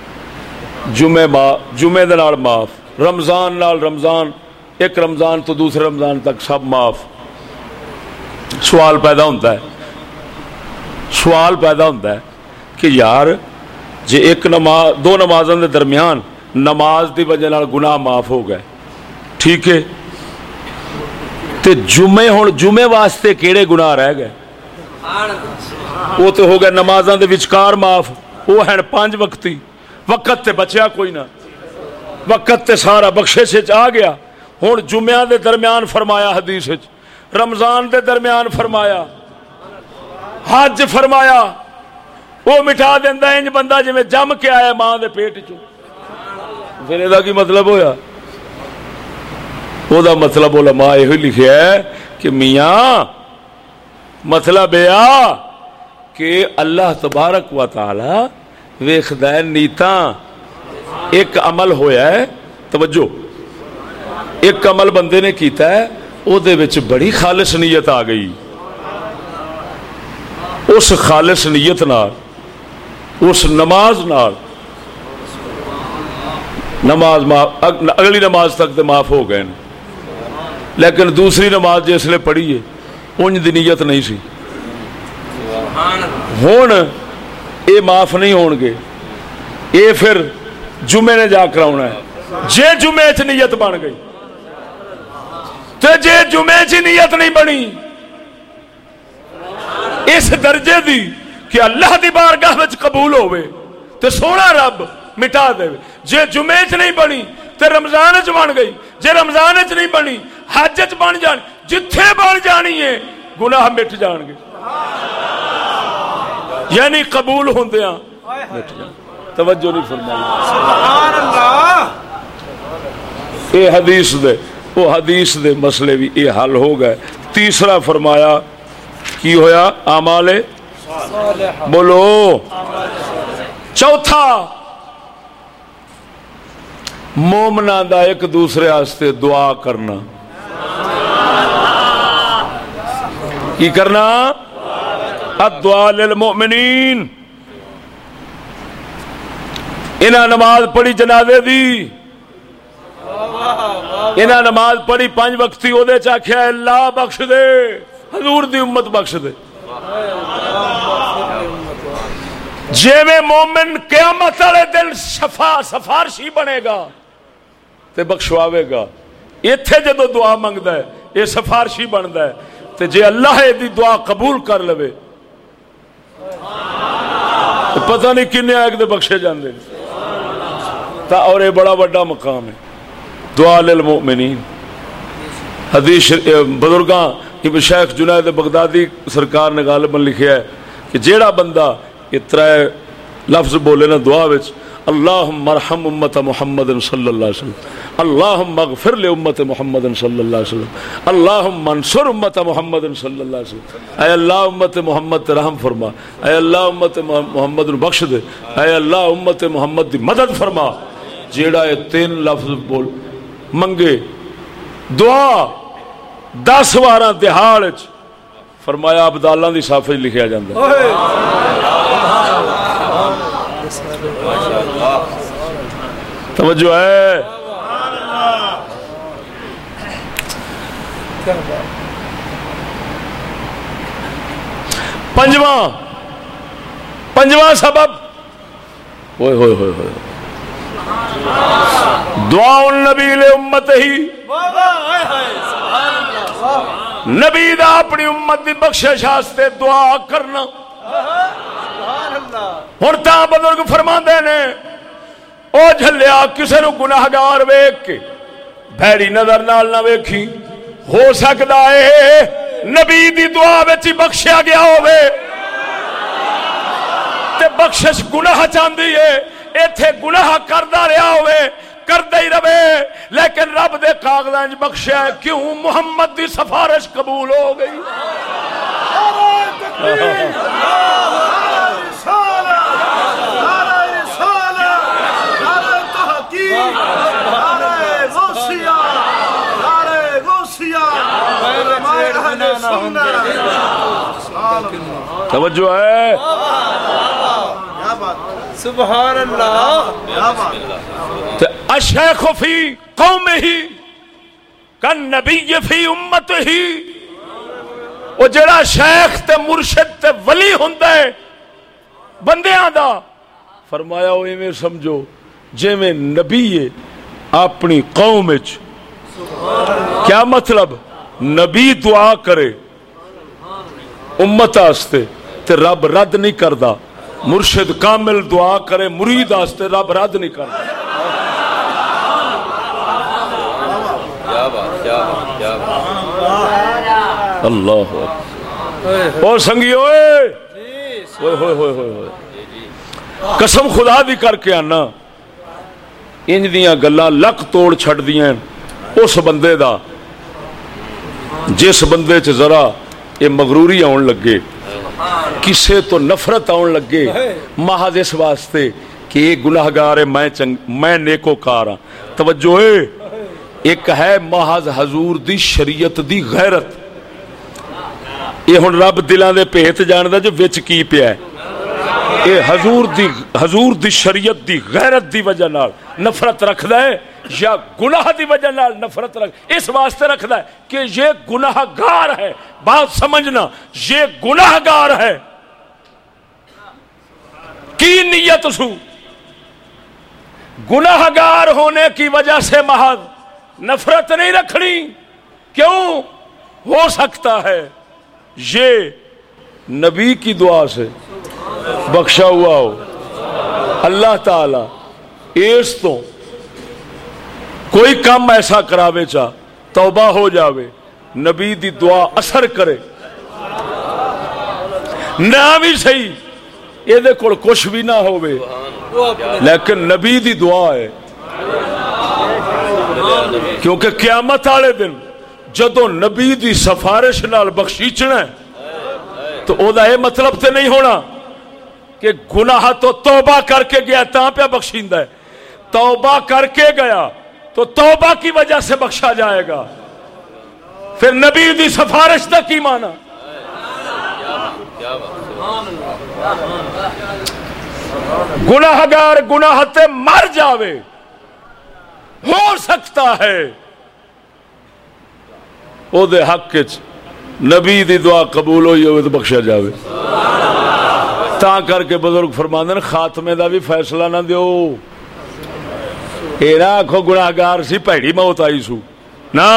جمعے معاف جمعے دے نال معاف رمضان نال رمضان ایک رمضان تو دوسرے رمضان تک سب معاف۔ سوال پیدا ہوتا ہے۔ سوال پیدا ہوتا ہے کہ یار جے ایک نماز دو نمازوں دے درمیان نماز دی وجہ نال گناہ معاف ہو گئے۔ ٹھیک ہے؟ تے جمعے ہوں جمعے واسطے کیڑے گناہ رہ گئے؟ وہ تو ہو گئے نمازاں دے وچکار معاف۔ وہ ہیں پانچ وقتی۔ وقت تے بچیا کوئی نہ۔ وقت تے سارا بخشے سے آ گیا۔ ہوں جمعہ دے درمیان فرمایا، حدیث رمضان دے درمیان فرمایا۔ حج فرمایا۔ وہ مٹا دینا انج بندہ جی جم کے آیا ماں دے پیٹ چ پھر یہ کی مطلب ہویا؟ وہ دا مطلب علماء یہ لکھیا ہے کہ میاں مطلب یہ کہ اللہ تبارک و تعالی ویخد نیتا۔ ایک عمل ہویا ہے۔ توجہ۔ ایک عمل بندے نے کیتا ہے۔ او دے وچ بڑی خالص نیت آ گئی۔ اس خالص نیت نال اس نماز نال۔ نماز اگلی نماز تک تو معاف ہو گئے۔ لیکن دوسری نماز جس نے پڑھی ہے انج دی نیت نہیں سی۔ ہوں یہ معاف نہیں ہون گے۔ یہ پھر جمعے نے جا کراؤنا ہے۔ جے جمعے چ نیت بن گئی۔ تے جے جمعے چ نیت نہیں بنی۔ اس درجے دی کہ اللہ دی بارگاہ وچ قبول ہوئے تے سونا رب مٹا دے۔ جے جمعے چ نہیں بنی تے رمضان چ بن گئی۔ جے رمضان چ نہیں بنی، حج چ بن جان، جتھے بن جانی ہے، گناہ مٹ جان گے۔ سبحان اللہ یعنی قبول ہوندیاں مٹ جان توجہ نہیں فرمائی۔ سبحان اللہ۔ اے حدیث دے وہ حدیث دے مسئلے بھی یہ حل ہو گئے۔ تیسرا فرمایا کی ہویا؟ آمال بولو۔ چوتھا مومنا دا ایک دوسرے آستے دعا کرنا۔ کی کرنا؟ الدعاء للمؤمنین انہاں نماز پڑھی جنازے دی. انہاں نماز پڑھی پانچ وقتی او دے چاکھیا اللہ بخش دے، حضور دی امت بخش دے۔ جے میں مومن قیامت والے دن شفا، سفارشی بنے گا تے بخشواوے گا۔ ایتھے جدو دعا منگدا ہے، یہ سفارشی بندا ہے۔ تے جے اللہ دی دعا قبول کر لوے پتہ نہیں کنے ایک دے بخشے جاندے تا اور یہ بڑا بڑا مقام ہے۔ دعا للمؤمنین۔ حدیث بزرگاں ابن شیخ جنید بغدادی سرکار نے غالباً لکھیا ہے کہ جیڑا بندہ یہ ترے لفظ بولے نا دعا وچ اللہم مرحم امت محمد صلی اللہ علیہ وسلم. اللہم مغفر لے امت محمد صلی اللہ علیہ وسلم. اللہم منصر امت محمد صلی اللہ علیہ وسلم. اے اللہ امت محمد رحم فرما. اے اللہ امت محمد بخش دے. اے اللہ امت محمد دی مدد فرما. جیڑا یہ تین لفظ بول، منگے. دعا دس بارہ دہاڑ فرمایا ابدالاں دی صافے لکھیا جاندہ ہے۔ توجہ ہے۔ پنجواں پنجواں سبب۔ ہوئے ہوئے ہوئے ہوئے۔ دعا النبی لے امت ہی۔ نبی دا اپنی امت دی بخشش واسطے دعا کرنا۔ ہن تا بزرگ فرماندے نے او جھلیا کسے نو گناہگار ویکھ کے بھڑی نظر نال نہ ویکھی۔ ہو سکدا اے نبی دی دعا وچ بخشیا گیا ہوے تے بخشش گناہ چاندی ہے ایتھے گناہ کردا رہیا ہوے کردا ہی رہے لیکن رب دے کاغذاں وچ بخشیا ہے کیوں؟ محمد دی سفارش قبول ہو گئی۔ توجہ ہے۔ سبحان اللہ۔ تے الشیخ فی قوم ہی کن نبی فی امت ہی وہ جڑا شیخ تے مرشد تے ولی ہوندا ہے بندیاں دا۔ فرمایا وہ ایویں سمجھو جویں نبی ہے اپنی قوم وچ۔ کیا مطلب؟ نبی دعا کرے امت واسطے تے رب رد نہیں کردا مرشد کامل دعا کرے مرید واسطے رب رد نہیں کردا اللہ او سنگیو اے جی ہوئے ہوئے ہوئے ہوئے ہوئے قسم خدا دی کر کے آنا انج دیاں گلاں لک توڑ چھڑ دیاں اس بندے دا جس بندے چ ذرا یہ مغروری آن لگے، کسے تو نفرت آن لگے۔ محض اس واسطے کہ یہ گناہگار ہے، میں چنگ، میں نیکو کار ہاں۔ توجہ ہے۔ ایک ہے محض حضور دی شریعت دی غیرت۔ یہ ہن رب دلاں دے بھیت جاندا جو وچ کی پیا ہے۔ یہ حضور دی حضور دی شریعت دی غیرت دی وجہ نال۔ نفرت رکھدا ہے یا گناہ دی وجہ نال نفرت رکھ اس واسطے رکھدا ہے کہ یہ گناہ گار ہے۔ بات سمجھنا، یہ گناہ گار ہے۔ کی نیت سو؟ گناہ گار ہونے کی وجہ سے محض نفرت نہیں رکھنی۔ کیوں؟ ہو سکتا ہے۔ یہ نبی کی دعا سے بخشا ہوا ہو۔ اللہ تعالی اس تو کوئی کام ایسا کراوے چا توبہ ہو جاوے نبی دی دعا اثر کرے نہ بھی صحیح یہ کچھ بھی نہ ہوئے لیکن نبی دی دعا ہے کیونکہ قیامت والے دن جدو نبی دی سفارش نال بخشیچنا ہے تو او دا یہ مطلب تے نہیں ہونا کہ گناہ تو توبہ کر کے گیا تاں پہ بخشیندہ ہے توبہ کر کے گیا تو توبہ کی وجہ سے بخشا جائے گا۔ پھر نبی دی سفارش تک کی مانا۔ گناہگار گناہ تے مر جاوے۔ ہو سکتا ہے۔ او دے حق نبی دی دعا قبول ہوئی ہوئے تو بخشا جاوے۔ تا کر کے بزرگ فرماندن خاتمے دا بھی فیصلہ نہ دیو۔ اے نہ آکھو گناہگار سی پیڑی موت آئی سو نہ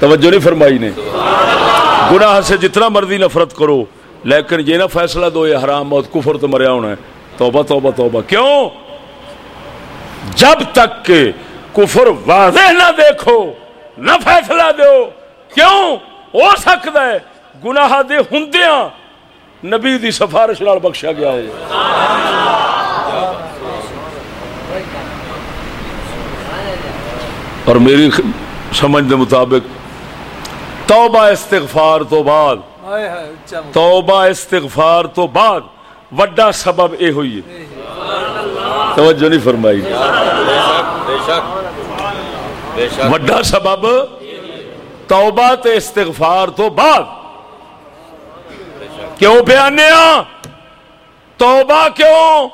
توجہ نہیں فرمائی نے گناہ سے جتنا مرضی نفرت کرو لیکن یہ نہ فیصلہ دو یہ حرام موت کفر تو مریا ہونا ہے توبہ توبہ توبہ کیوں جب تک کہ کفر واضح نہ دیکھو نہ فیصلہ دو کیوں ہو سکتا ہے گناہ دے ہندیاں نبی دی سفارش نال بخشا گیا ہو اور میری سمجھ دے مطابق توبہ استغفار تو بعد توبہ استغفار تو بعد وڈا سبب اے ہوئی ہے۔ توجہ نہیں فرمائی۔ وڈا سبب توبہ تے استغفار تو بعد۔ کیوں بیانیا توبہ کیوں؟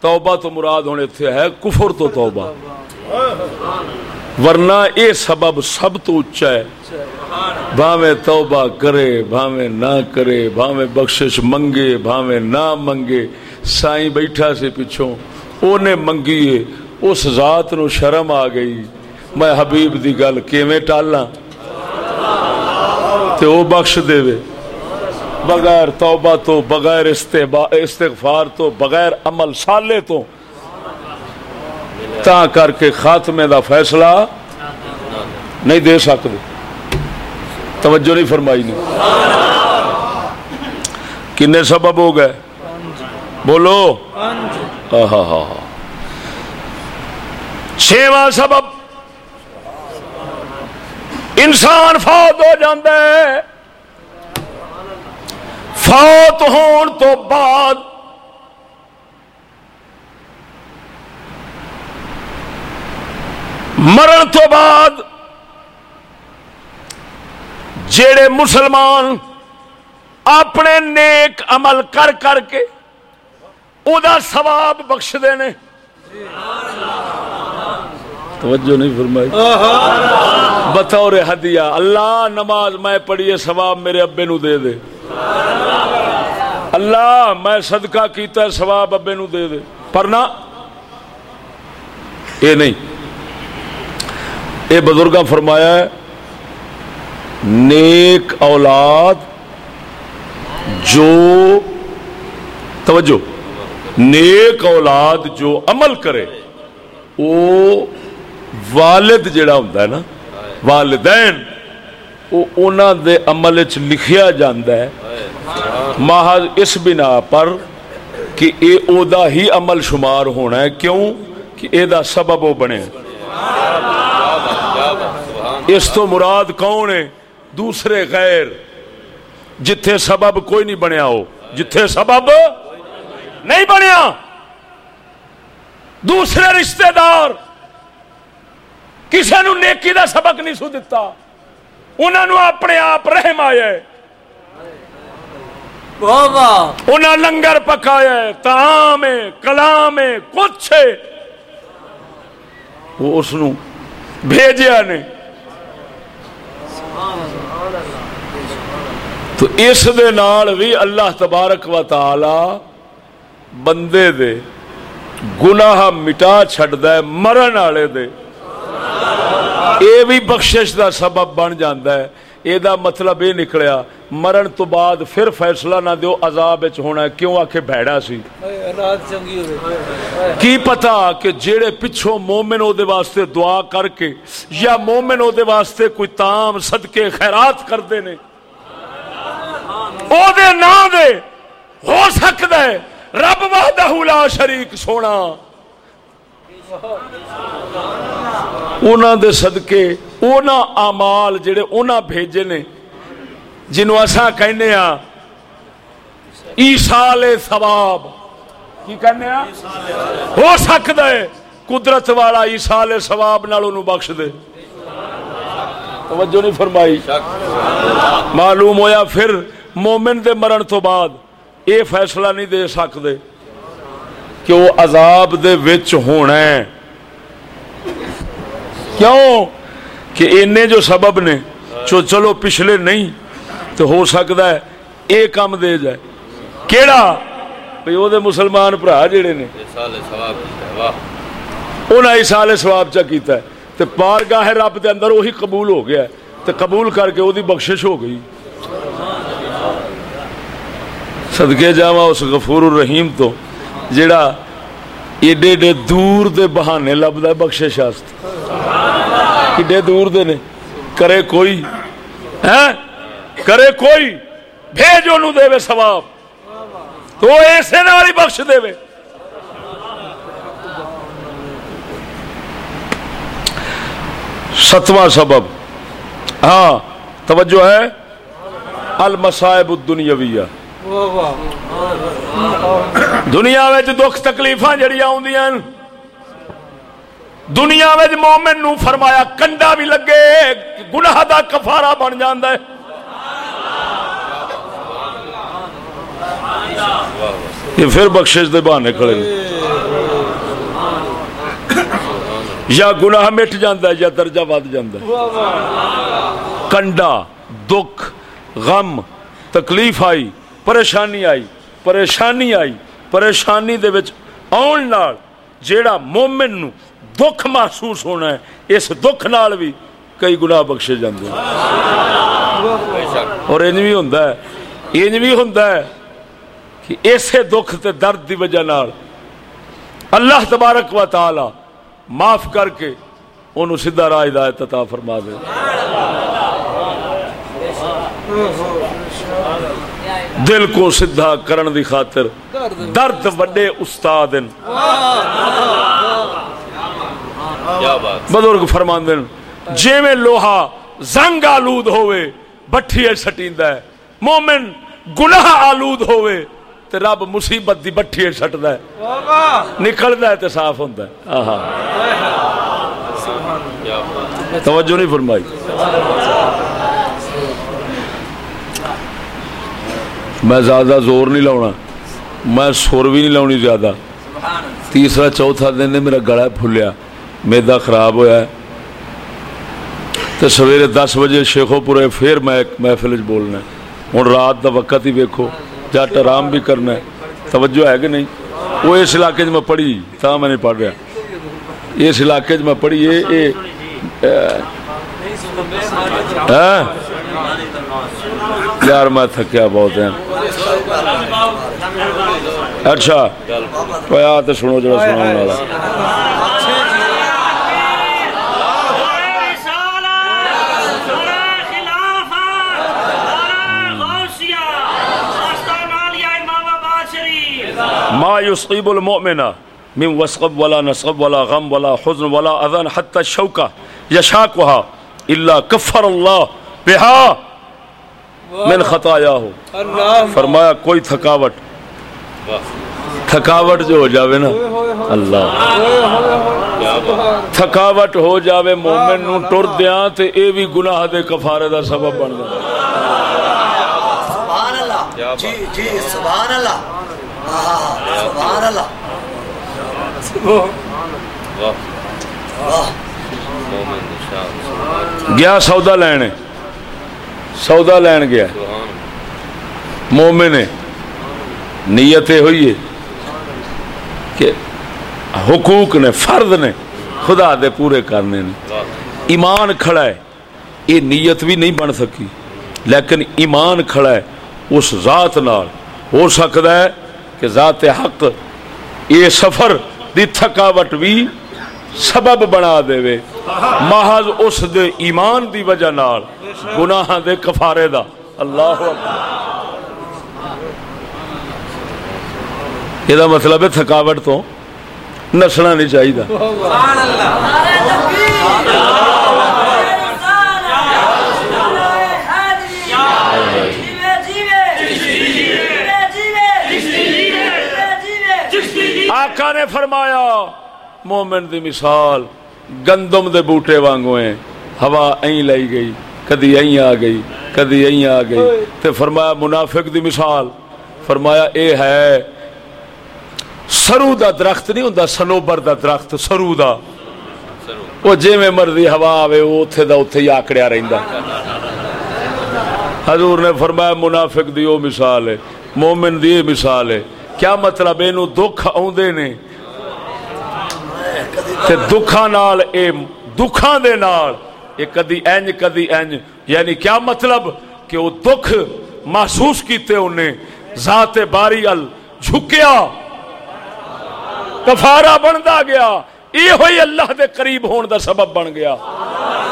توبہ تو مراد ہونے تھے ہے کفر تو توبہ۔ ورنہ اے سبب سب تو اچا ہے۔ بھاویں توبہ کرے، بھاویں نہ کرے، بھاویں بخشش منگے، بھاویں نہ منگے۔ سائیں بیٹھا سے پچھوں اونے منگی ہے اس ذات نو شرم آ گئی۔ میں حبیب دی گل کیویں ٹالاں؟ تے او بخش دے۔ وے بغیر توبہ تو، بغیر استغفار تو، بغیر عمل سالے تو۔ تا کر کے خاتمے دا فیصلہ نہیں دے سکتے توجہ نہیں فرمائی نے کنے سبب ہو گئے بولو آہا ہا ہا چھواں سبب انسان فوت ہو جاندے ہے فوت ہون تو بعد مرن تو بعد جڑے مسلمان اپنے نیک عمل کر کر کے او دا ثواب بخش دینے توجہ نہیں فرمائی۔ بطور ہدیہ، اللہ نماز میں پڑھیے، ثواب میرے ابے نو دے دے۔ اللہ میں صدقہ کیتا ہے، ثواب ابے نو دے دے۔ پر نہ، یہ نہیں۔ یہ بزرگاں فرمایا ہے، نیک اولاد جو، توجہ، نیک اولاد جو عمل کرے وہ والد جڑا ہوتا ہے نا، والدین وہ انہوں دے عمل چ لکھیا جاندہ ہے۔ محض اس بنا پر کہ اے او دا ہی عمل شمار ہونا ہے، کیوں؟ کہ اے دا سبب وہ بنے۔ اس تو مراد کون ہے؟ دوسرے غیر، جتھے سبب کوئی نہیں بنیا ہو۔ جتھے سبب نہیں بنیا۔ دوسرے رشتہ دار کسی نو نیکی دا سبق نہیں سو دتا۔ انہوں نے اپنے آپ رحم آیا ہے۔ لنگر پکایا ہے۔ تام ہے، کلام ہے، کچھ ہے۔ وہ اس نو بھیجیا نے۔ تو اس دے نال بھی اللہ تبارک و تعالی بندے دے گناہ مٹا چھڑدا ہے، مرن والے دے۔ اے بھی بخشش دا سبب بن جاندا ہے۔ اے دا مطلب یہ نکلیا مرن تو بعد پھر فیصلہ نہ دیو عذاب وچ ہونا ہے۔ کیوں آکھے بھیڑا سی؟ رات چنگی ہوئے کی پتا کہ جیڑے پچھوں مومن او دے واسطے دعا کر کے یا مومن او دے واسطے کوئی تام صدقے خیرات کر دے نے او دے نا دے ہو سکتا ہے۔ رب وحدہ لا شریک سونا۔ انہاں دے صدقے انہاں اعمال جڑے انہاں بھیجے نے جنوں اساں کہنے ہاں ایصال ثواب کی کہنے ہاں؟ ہو سکتا ہے قدرت والا ایصال ثواب نال انہوں بخش دے۔ توجہ نہیں فرمائی۔ معلوم ہویا پھر مومن دے مرن تو بعد اے فیصلہ نہیں دے سکتے کہ وہ عذاب دے وچ ہونا ہے۔ کیوں؟ کہ انے جو سبب نے چو چلو پچھلے نہیں تو ہو سکتا ہے اے کام دے جائے کیڑا بھئی وہ مسلمان بھرا جڑے نے ہے انہیں ہی سال سواب چا کیتا ہے تے بارگاہ رب دے اندر وہی قبول ہو گیا ہے تے قبول کر کے وہی بخشش ہو گئی صدقے جاواں اس غفور الرحیم تو جڑا ایڈے ایڈے دور دے بہانے لبدا ہے بخشش واسطے کڈے دور دے نے کرے کوئی ہیں کرے کوئی بھیج انہوں دے وے ثواب۔ تو وہ ایسے نال ہی بخش دے وے۔ ستواں سبب۔ ہاں توجہ ہے۔ المصائب الدنیاویہ۔ دنیا وچ دکھ تکلیفاں جڑیاں آوندیاں دنیا وچ مومن نو فرمایا، کنڈا بھی لگے، گناہ دا کفارہ بن جاندا ہے۔ یہ پھر بخشش دے بہانے کھڑے نے یا گناہ مٹ جاندا ہے یا درجہ ود جاندا ہے کنڈا دکھ غم تکلیف آئی پریشانی آئی پریشانی آئی پریشانی دے وچ آن نال جیڑا مومن نو دکھ محسوس ہونا ہے اس دکھ نال بھی کئی گناہ بخشے جاندے ہیں اور انج بھی ہوندا ہے انج بھی ہوندا ہے کہ ایسے دکھ تے درد دی وجہ نال اللہ تبارک و تعالی معاف کر کے انہوں سیدھا راہ ہدایت عطا فرما دے۔ دل کو سدھا کرن دی خاطر درد وڈے استاد ہیں۔ بزرگ فرماندے جے میں لوہا زنگ آلود ہوئے بٹھی سٹیندا ہے۔ مومن گناہ آلود ہوئے تے رب مصیبت دی بٹھی سٹدا ہے۔ نکلدا ہے تے صاف ہوندا ہے۔ آہا۔ توجہ نہیں فرمائی۔ میں زیادہ زور نہیں لاؤنا۔ میں سر بھی نہیں لاؤنی زیادہ۔ تیسرا چوتھا دن میرا گلا پھولیا میدا خراب ہویا ہے۔ تو سویرے دس بجے شیخو پورے پھر میں ایک محفل بولنا ہوں رات دا وقت ہی ویکھو۔ جٹ آرام بھی کرنا ہے۔ توجہ ہے کہ نہیں؟ وہ اس علاقے میں پڑھی تا میں نہیں پڑھ رہا۔ اس علاقے میں پڑھی یار میں تھکیا بہت ہے اچھا تو تو سنو جڑا سنانے ما يصيب المؤمن من وسقب ولا نصب ولا غم ولا حزن ولا اذن حتى الشوكه يشاكها الا كفر الله بها من خطاياه. اللہ فرمایا کوئی تھکاوٹ تھکاوٹ جو ہو جاوے نا، اللہ۔ تھکاوٹ ہو جاوے مومن نو ٹر دیاں تے اے بھی گناہ دے کفارے دا سبب بن جائے سبحان اللہ۔ جی جی سبحان اللہ۔ سبحان اللہ. گیا سودا لینے سودا لین گیا. سبحان مومن ہے. نیت یہ ہوئی ہے کہ حقوق نے فرد نے خدا دے پورے کرنے نے. ایمان کھڑا ہے یہ نیت بھی نہیں بن سکی. لیکن ایمان کھڑا ہے اس ذات نال. ہو سکتا ہے کہ ذات حق یہ سفر دی تھکاوٹ بھی سبب بنا دے وے محض اس دے ایمان دی وجہ نال گناہ دے کفارے دا۔ اللہ اکبر۔ یہ مطلب ہے تھکاوٹ تو نسنا نہیں چاہیے۔ آقا نے فرمایا مومن دی مثال گندم دے بوٹے وانگو ہیں ہوا این لائی گئی کدی این آ گئی کدی این آ گئی۔ تے فرمایا منافق دی مثال فرمایا اے ہے سرو دا درخت نہیں ہوندا سنوبر دا درخت سرو دا۔ وہ جویں مرضی ہوا آوے وہ اوتھے دا اوتھے ہی آکڑیا رہندا۔ حضور نے فرمایا منافق دی او مثال ہے مومن دی یہ مثال ہے۔ کیا مطلب اینو دکھ آوندے نے؟ تے دکھاں نال اے دکھاں دے نال اے کدی انج کدی انج یعنی کیا مطلب کہ وہ دکھ محسوس کیتے انہیں ذات باری ال جھکیا۔ کفارہ بندا گیا۔ یہ ہوئی اللہ دے قریب ہون دا سبب بن گیا۔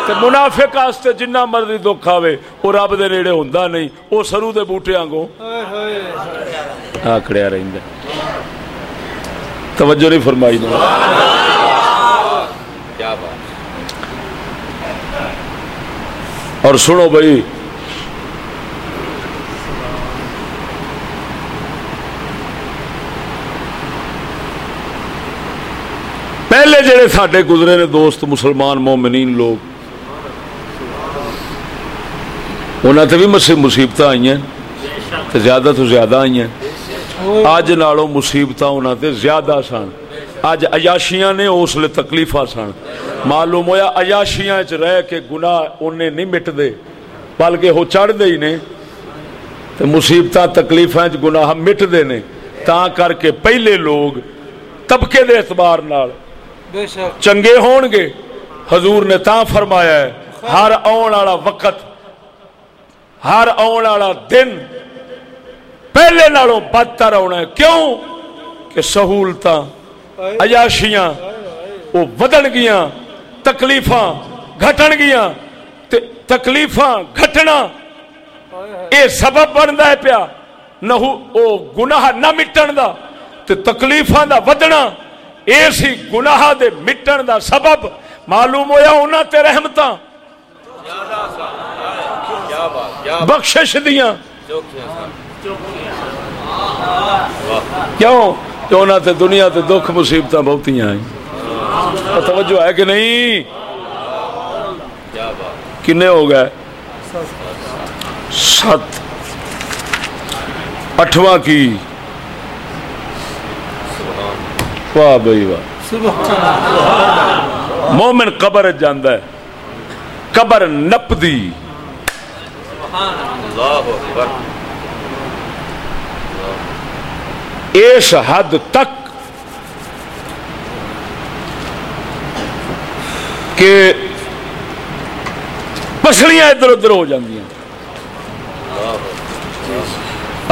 تے منافق واسطے جنہ مرضی دکھ آوے وہ رب دے نیڑے ہوندا نہیں وہ سرو دے بوٹے آنگو آکڑیا رہندا توجہ نہیں فرمائی نے کیا بات۔ اور سنو بھائی پہلے جڑے ساڈے گزرے نے دوست مسلمان مومنین لوگ انہوں تے بھی مصیبت آئی ہیں تے زیادہ تو زیادہ آئی ہیں اج نالوں مصیبت انہوں تے زیادہ سن اج عیاشیاں نے اس لیے تکلیفاں سن معلوم ہویا عیاشیاں چ رہ کے گناہ انہیں نہیں مٹدے بلکہ وہ چڑھتے ہی نے تے مصیبتاں تکلیفاں چ گناہ مٹدے نے تا کر کے پہلے لوگ طبقے دے اعتبار نال بے شک چنگے ہون گے حضور نے تا فرمایا ہے ہر آن والا وقت ہر آن والا دن پہلے نالوں بدتر آنا ہے۔ کیوں؟ کہ سہولتاں، عیاشیاں، وہ ودن گیاں، تکلیفاں گھٹن گیاں۔ تے تکلیفاں گھٹنا، اے سبب بندا ہے پیا۔ نہ او گناہ نہ مٹن دا۔ تے تکلیفاں دا ودنا، اے سی گناہ دے مٹن دا سبب۔ معلوم ہویا انہاں تے رحمتاں۔ بخشش دیاں۔ کیوں؟ کہ انہاں تے دنیا تے دکھ مصیبتاں بہتیاں آئیں توجہ ہے کہ نہیں؟ کیا کنے ہو گئے؟ سات۔ اٹھواں کی؟ واہ بھائی، واہ۔ مومن قبر جاندہ ہے۔ قبر نپ دی اللہ. اکبر. اس حد تک کہ پسلیاں ادھر ادھر ہو جاندیاں.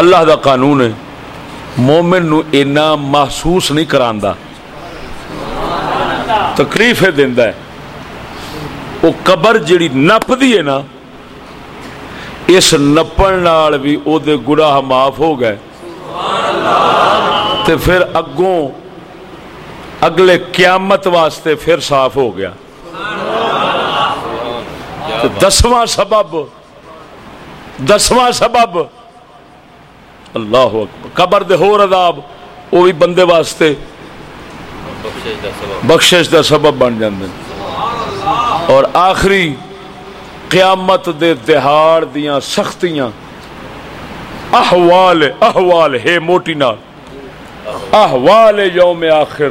اللہ دا قانون ہے. مومن نو اینا محسوس نہیں کراندا تکلیف ہے دیندا ہے. وہ قبر جڑی نپ دی ہے نا اس نپن نال بھی او دے گناہ معاف ہو گئے۔ تے پھر اگوں اگلے قیامت واسطے پھر صاف ہو گیا۔ دسواں سبب دسواں سبب۔ اللہ اکبر، قبر دے ہور عذاب وہ بھی بندے واسطے بخشش دا سبب بن جاندے۔ اور آخری قیامت دے دہاڑ دیاں سختیاں۔ احوال احوال، ہے موٹی نال۔ احوال یوم آخر۔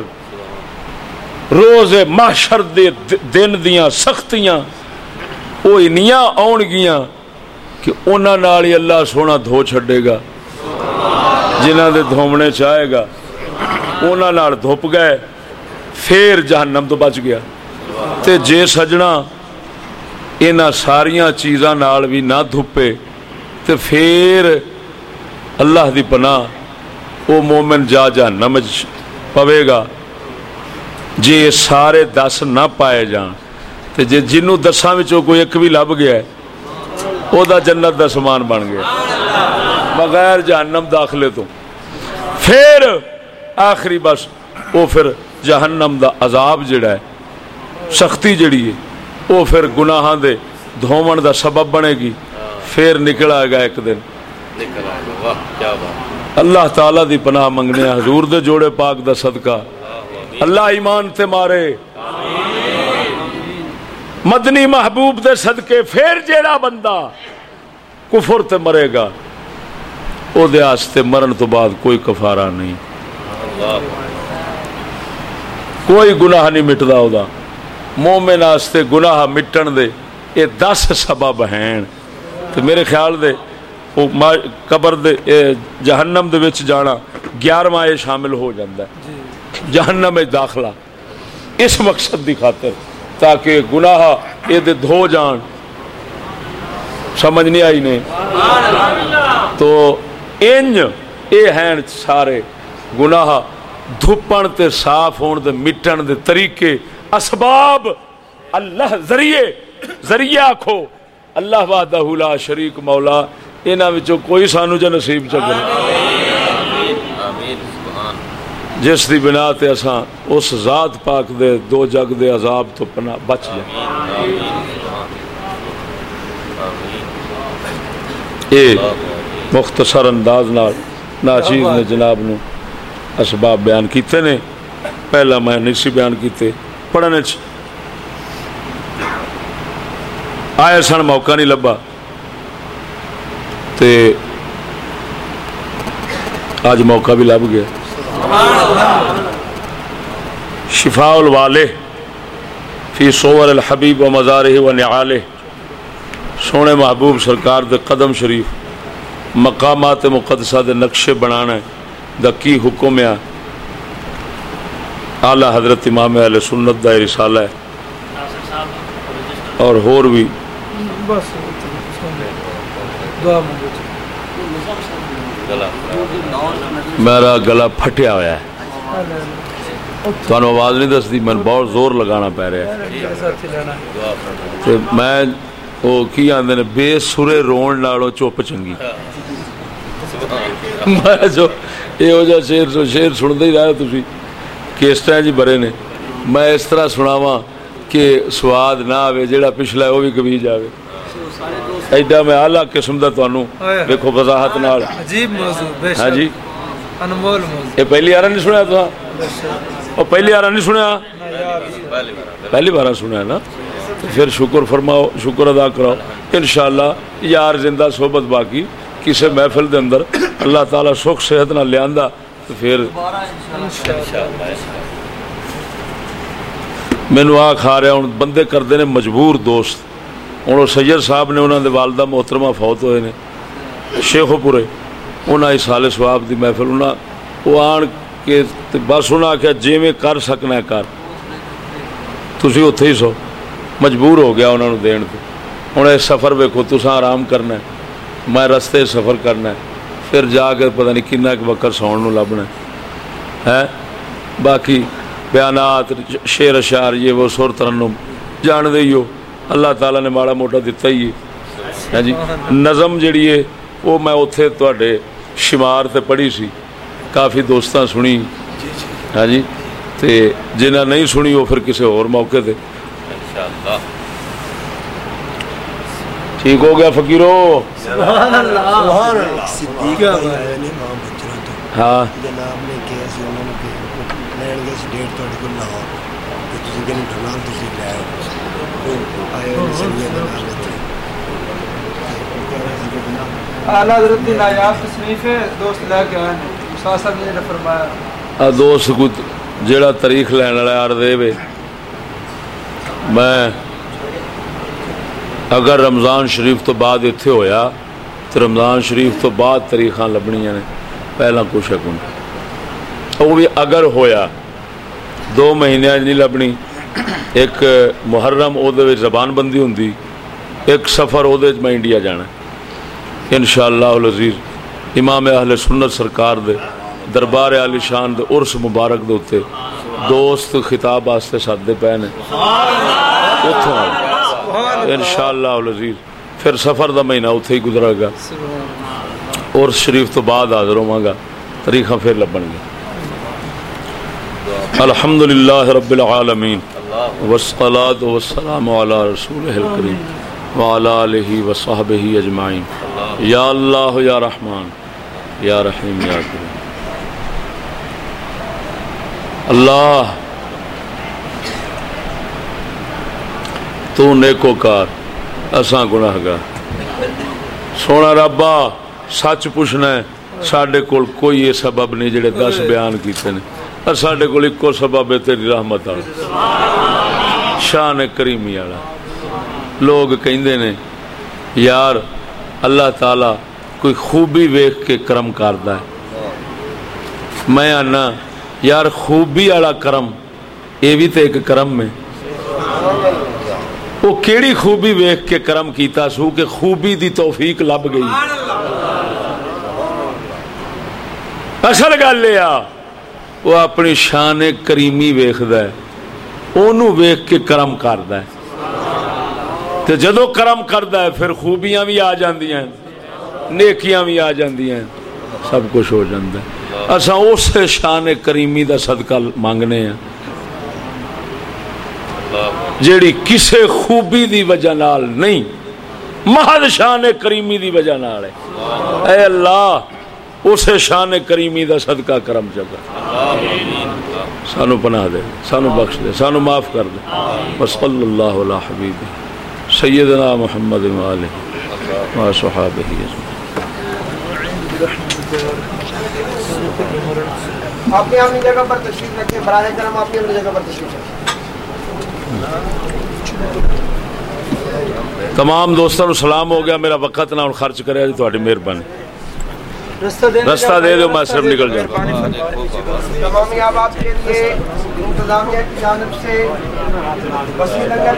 روز محشر دے دن دیاں سختیاں۔ وہ انیاں آن گیاں کہ انہاں نال ہی اللہ سونا دھو چھڈے گا۔ جنہاں دے دھومنے چاہے گا۔ انہاں نال دھوپ گئے۔ پھر جہنم تو بچ گیا۔ تے جے سجنا انہاں ساریاں چیزاں بھی نہ دھوپے تے پھر اللہ دی پناہ وہ مومن جا جہنم وچ پوے گا۔ جے یہ سارے دس نہ پائے جان تے جے جنوں دساں وچوں کوئی ایک بھی لب گیا ہے جنت دا سامان بن گیا۔ بغیر جہنم داخلے تو۔ پھر آخری بس وہ پھر جہنم دا عذاب جڑا ہے، سختی جڑی ہے۔ وہ پھر گناہاں دے دھومن دا سبب بنے گی۔ پھر نکل آئے گا ایک دن۔ اللہ تعالی دی پناہ منگنے حضور دے جوڑے پاک دا صدقہ۔ اللہ ایمان تے مارے۔ مدنی محبوب دے صدقے پھر جیڑا بندہ کفر تے مرے گا او دے آستے مرن تو بعد کوئی کفارہ نہیں۔ کوئی گناہ نہیں مٹدا او دا۔ مومن آستے گناہ مٹن دے یہ دس سبب ہیں تے میرے خیال دے وہ قبر دے جہنم دے وچ جانا گیارہواں یہ شامل ہو جاندہ ہے۔ جہنم میں داخلہ۔ اس مقصد دی خاطر تاکہ گناہ یہ دھو جان۔ سمجھ نہیں آئی نے؟ تو انج اے ہیں سارے گناہ دھپن تے صاف ہون دے مٹن دے طریقے اسباب، اللہ ذریعے، ذریعہ آکھو اللہ وحدہ لا شریک مولا، انہاں وچوں کوئی سانو جو نصیب چکے آمین جس دی بنا تے اساں اس ذات پاک دے دو جگ دے عذاب تو پناہ بچ جائیں اے مختصر انداز نال ناچیز نے جناب نو اسباب بیان کیتے نے۔ پہلا میں نہیں سی بیان کیتے۔ پڑھنے چ۔ آئے سن موقع نہیں لبا تے آج موقع بھی لب گیا۔ شفاء الوالے فی صور الحبیب و مزارہ و نعالہ سونے محبوب سرکار دے قدم شریف۔ مقامات مقدسہ دے نقشے بنانا دا کی حکم ہے؟ اعلی حضرت امام اہل سنت دا رسالہ ہے۔ اور ہور بھی۔ میرا گلا پھٹیا ہوا ہے۔ تمہیں آواز نہیں دستی میں بہت زور لگانا پی رہا ہے۔ میں وہ کی آندے نے بے سرے رون نالوں چپ چنگی۔ میں جو یہ شیر شیر سنتے ہی رہے تھی کیسٹا جی بڑے نے میں اس طرح سناواں کہ سواد نہ آئے جہاں پچھلا ہے وہ بھی کبھی جاوے ایڈا میں اعلیٰ قسم کا تمہوں دیکھو وضاحت نال عجیب موضوع بے ہاں شک جی انمول موضوع یہ پہلی بار نہیں سنیا تو شک اور پہلی بار نہیں سنیا پہلی بار سنیا نا پھر شکر فرماؤ شکر ادا کراؤ انشاءاللہ یار زندہ صحبت باقی کسی محفل دے اندر اللہ تعالیٰ سکھ صحت نہ لیا تو پھر مینو آ کھا رہا ہوں بندے کرتے ہیں مجبور دوست۔ ہوں سید صاحب نے انہوں نے والدہ محترمہ فوت ہوئے نے شیخو پورے انہیں اس سال سواب دی محفل انہیں وہ آن کے بس انہیں آخیا جی میں کر سکنا ہے، کر۔ تھی اتے ہی سو۔ مجبور ہو گیا انہوں نے دین تے ہوں اس سفر ویکو تسا آرام کرنا ہے۔ میں رستے سفر کرنا ہے۔ پھر جا کے پتہ نہیں کن وقت ساؤن نو لبنا ہے۔ باقی بیانات، شعر، اشعار، یہ وہ سر ترن جان دے ہی ہو۔ اللہ تعالیٰ نے ماڑا موٹا دتا ہی ہے۔ ہاں جی؟ نظم جڑی ہے، وہ میں اتنے تواڈے شمار تے پڑھی سی۔ کافی دوستاں سنی۔ ہاں جی؟ تے جنہ نہیں سنی، وہ پھر کسی اور موقع تے۔ انشاءاللہ۔ ٹھیک ہو گیا فقیرو؟ ہاں. دوست جیڑا تاریخ لین والا ار دے میں اگر رمضان شریف تو بعد اتھے ہویا تو رمضان شریف تو بعد تاریخ لبنیاں نے بھی اگر ہویا دو مہینوں نہیں لبنی ایک محرم زبان بندی ہوں دی ایک سفر میں انڈیا جانا۔ ان شاء اللہ نزیر امام اہل سنت سرکار دے دربار علی شان دے درس مبارک دے دوست خطاب سادے پے نے۔ انشاءاللہ العزیز پھر سفر دا مہینہ اوتھے ہی گزرا گا۔ اور شریف تو بعد حاضر ہوا گا۔ تاریخاں پھر لبن گیا الحمدللہ رب العالمین۔ والصلاة والسلام علی رسول الکریم۔ وعلی آلہ وصحبہ اجمعین۔ یا اللہ یا رحمان۔ یا رحیم یا کریم۔ اللہ تو نیکو کار، اساں گناہ گار سونا ربا سچ پوچھنا ہے سڈے کول کوئی یہ سبب نہیں جڑے دس بیان کیتے نے۔ اور سڈے کول ایکو سبب ہے تیری رحمت والا۔ شان کریمی والا۔ لوگ کہندے نے، یار، اللہ تعالی کوئی خوبی ویخ کے کرم کردا ہے۔ میں آنا، یار، خوبی والا کرم، یہ بھی تو ایک کرم ہے۔ وہ کیڑی خوبی ویخ کے کرم کیتا سو کہ خوبی دی توفیق لب گئی۔ اصل گل یہ وہ اپنی شان کریمی ویخد ہے ویخ کے کرم کردا ہے۔ جدو کرم کردا پھر خوبیاں بھی آ جاندیاں نیکیاں بھی آ جاندیاں سب کچھ ہو جاندہ ہے۔ اس شان کریمی دا صدقہ مانگنے ہیں۔ جیڑی کسے خوبی دی وجہ نال نہیں، محض شان کریمی دی وجہ نال ہے۔ اے اللہ اس شان کریمی دا صدقہ کرم جگہ۔ سانو پناہ دے، سانو بخش دے، سانو معاف کر دے۔ وصل اللہ علی حبیب سیدنا محمد وآلہ و صحابہ اجمعین۔ آپ نے اپنی جگہ پر تشریف رکھے، براہ کرم آپ نے اپنی جگہ پر تشریف رکھے۔ تمام دوستوں سلام ہو گیا میرا وقت نہ خرچ کرے جی تھوڑی مہربانی۔ رستہ دے دو میں صرف نکل جاؤں۔ تمام آپ کے لیے انتظامیہ کی جانب سے۔ وسیع لنگر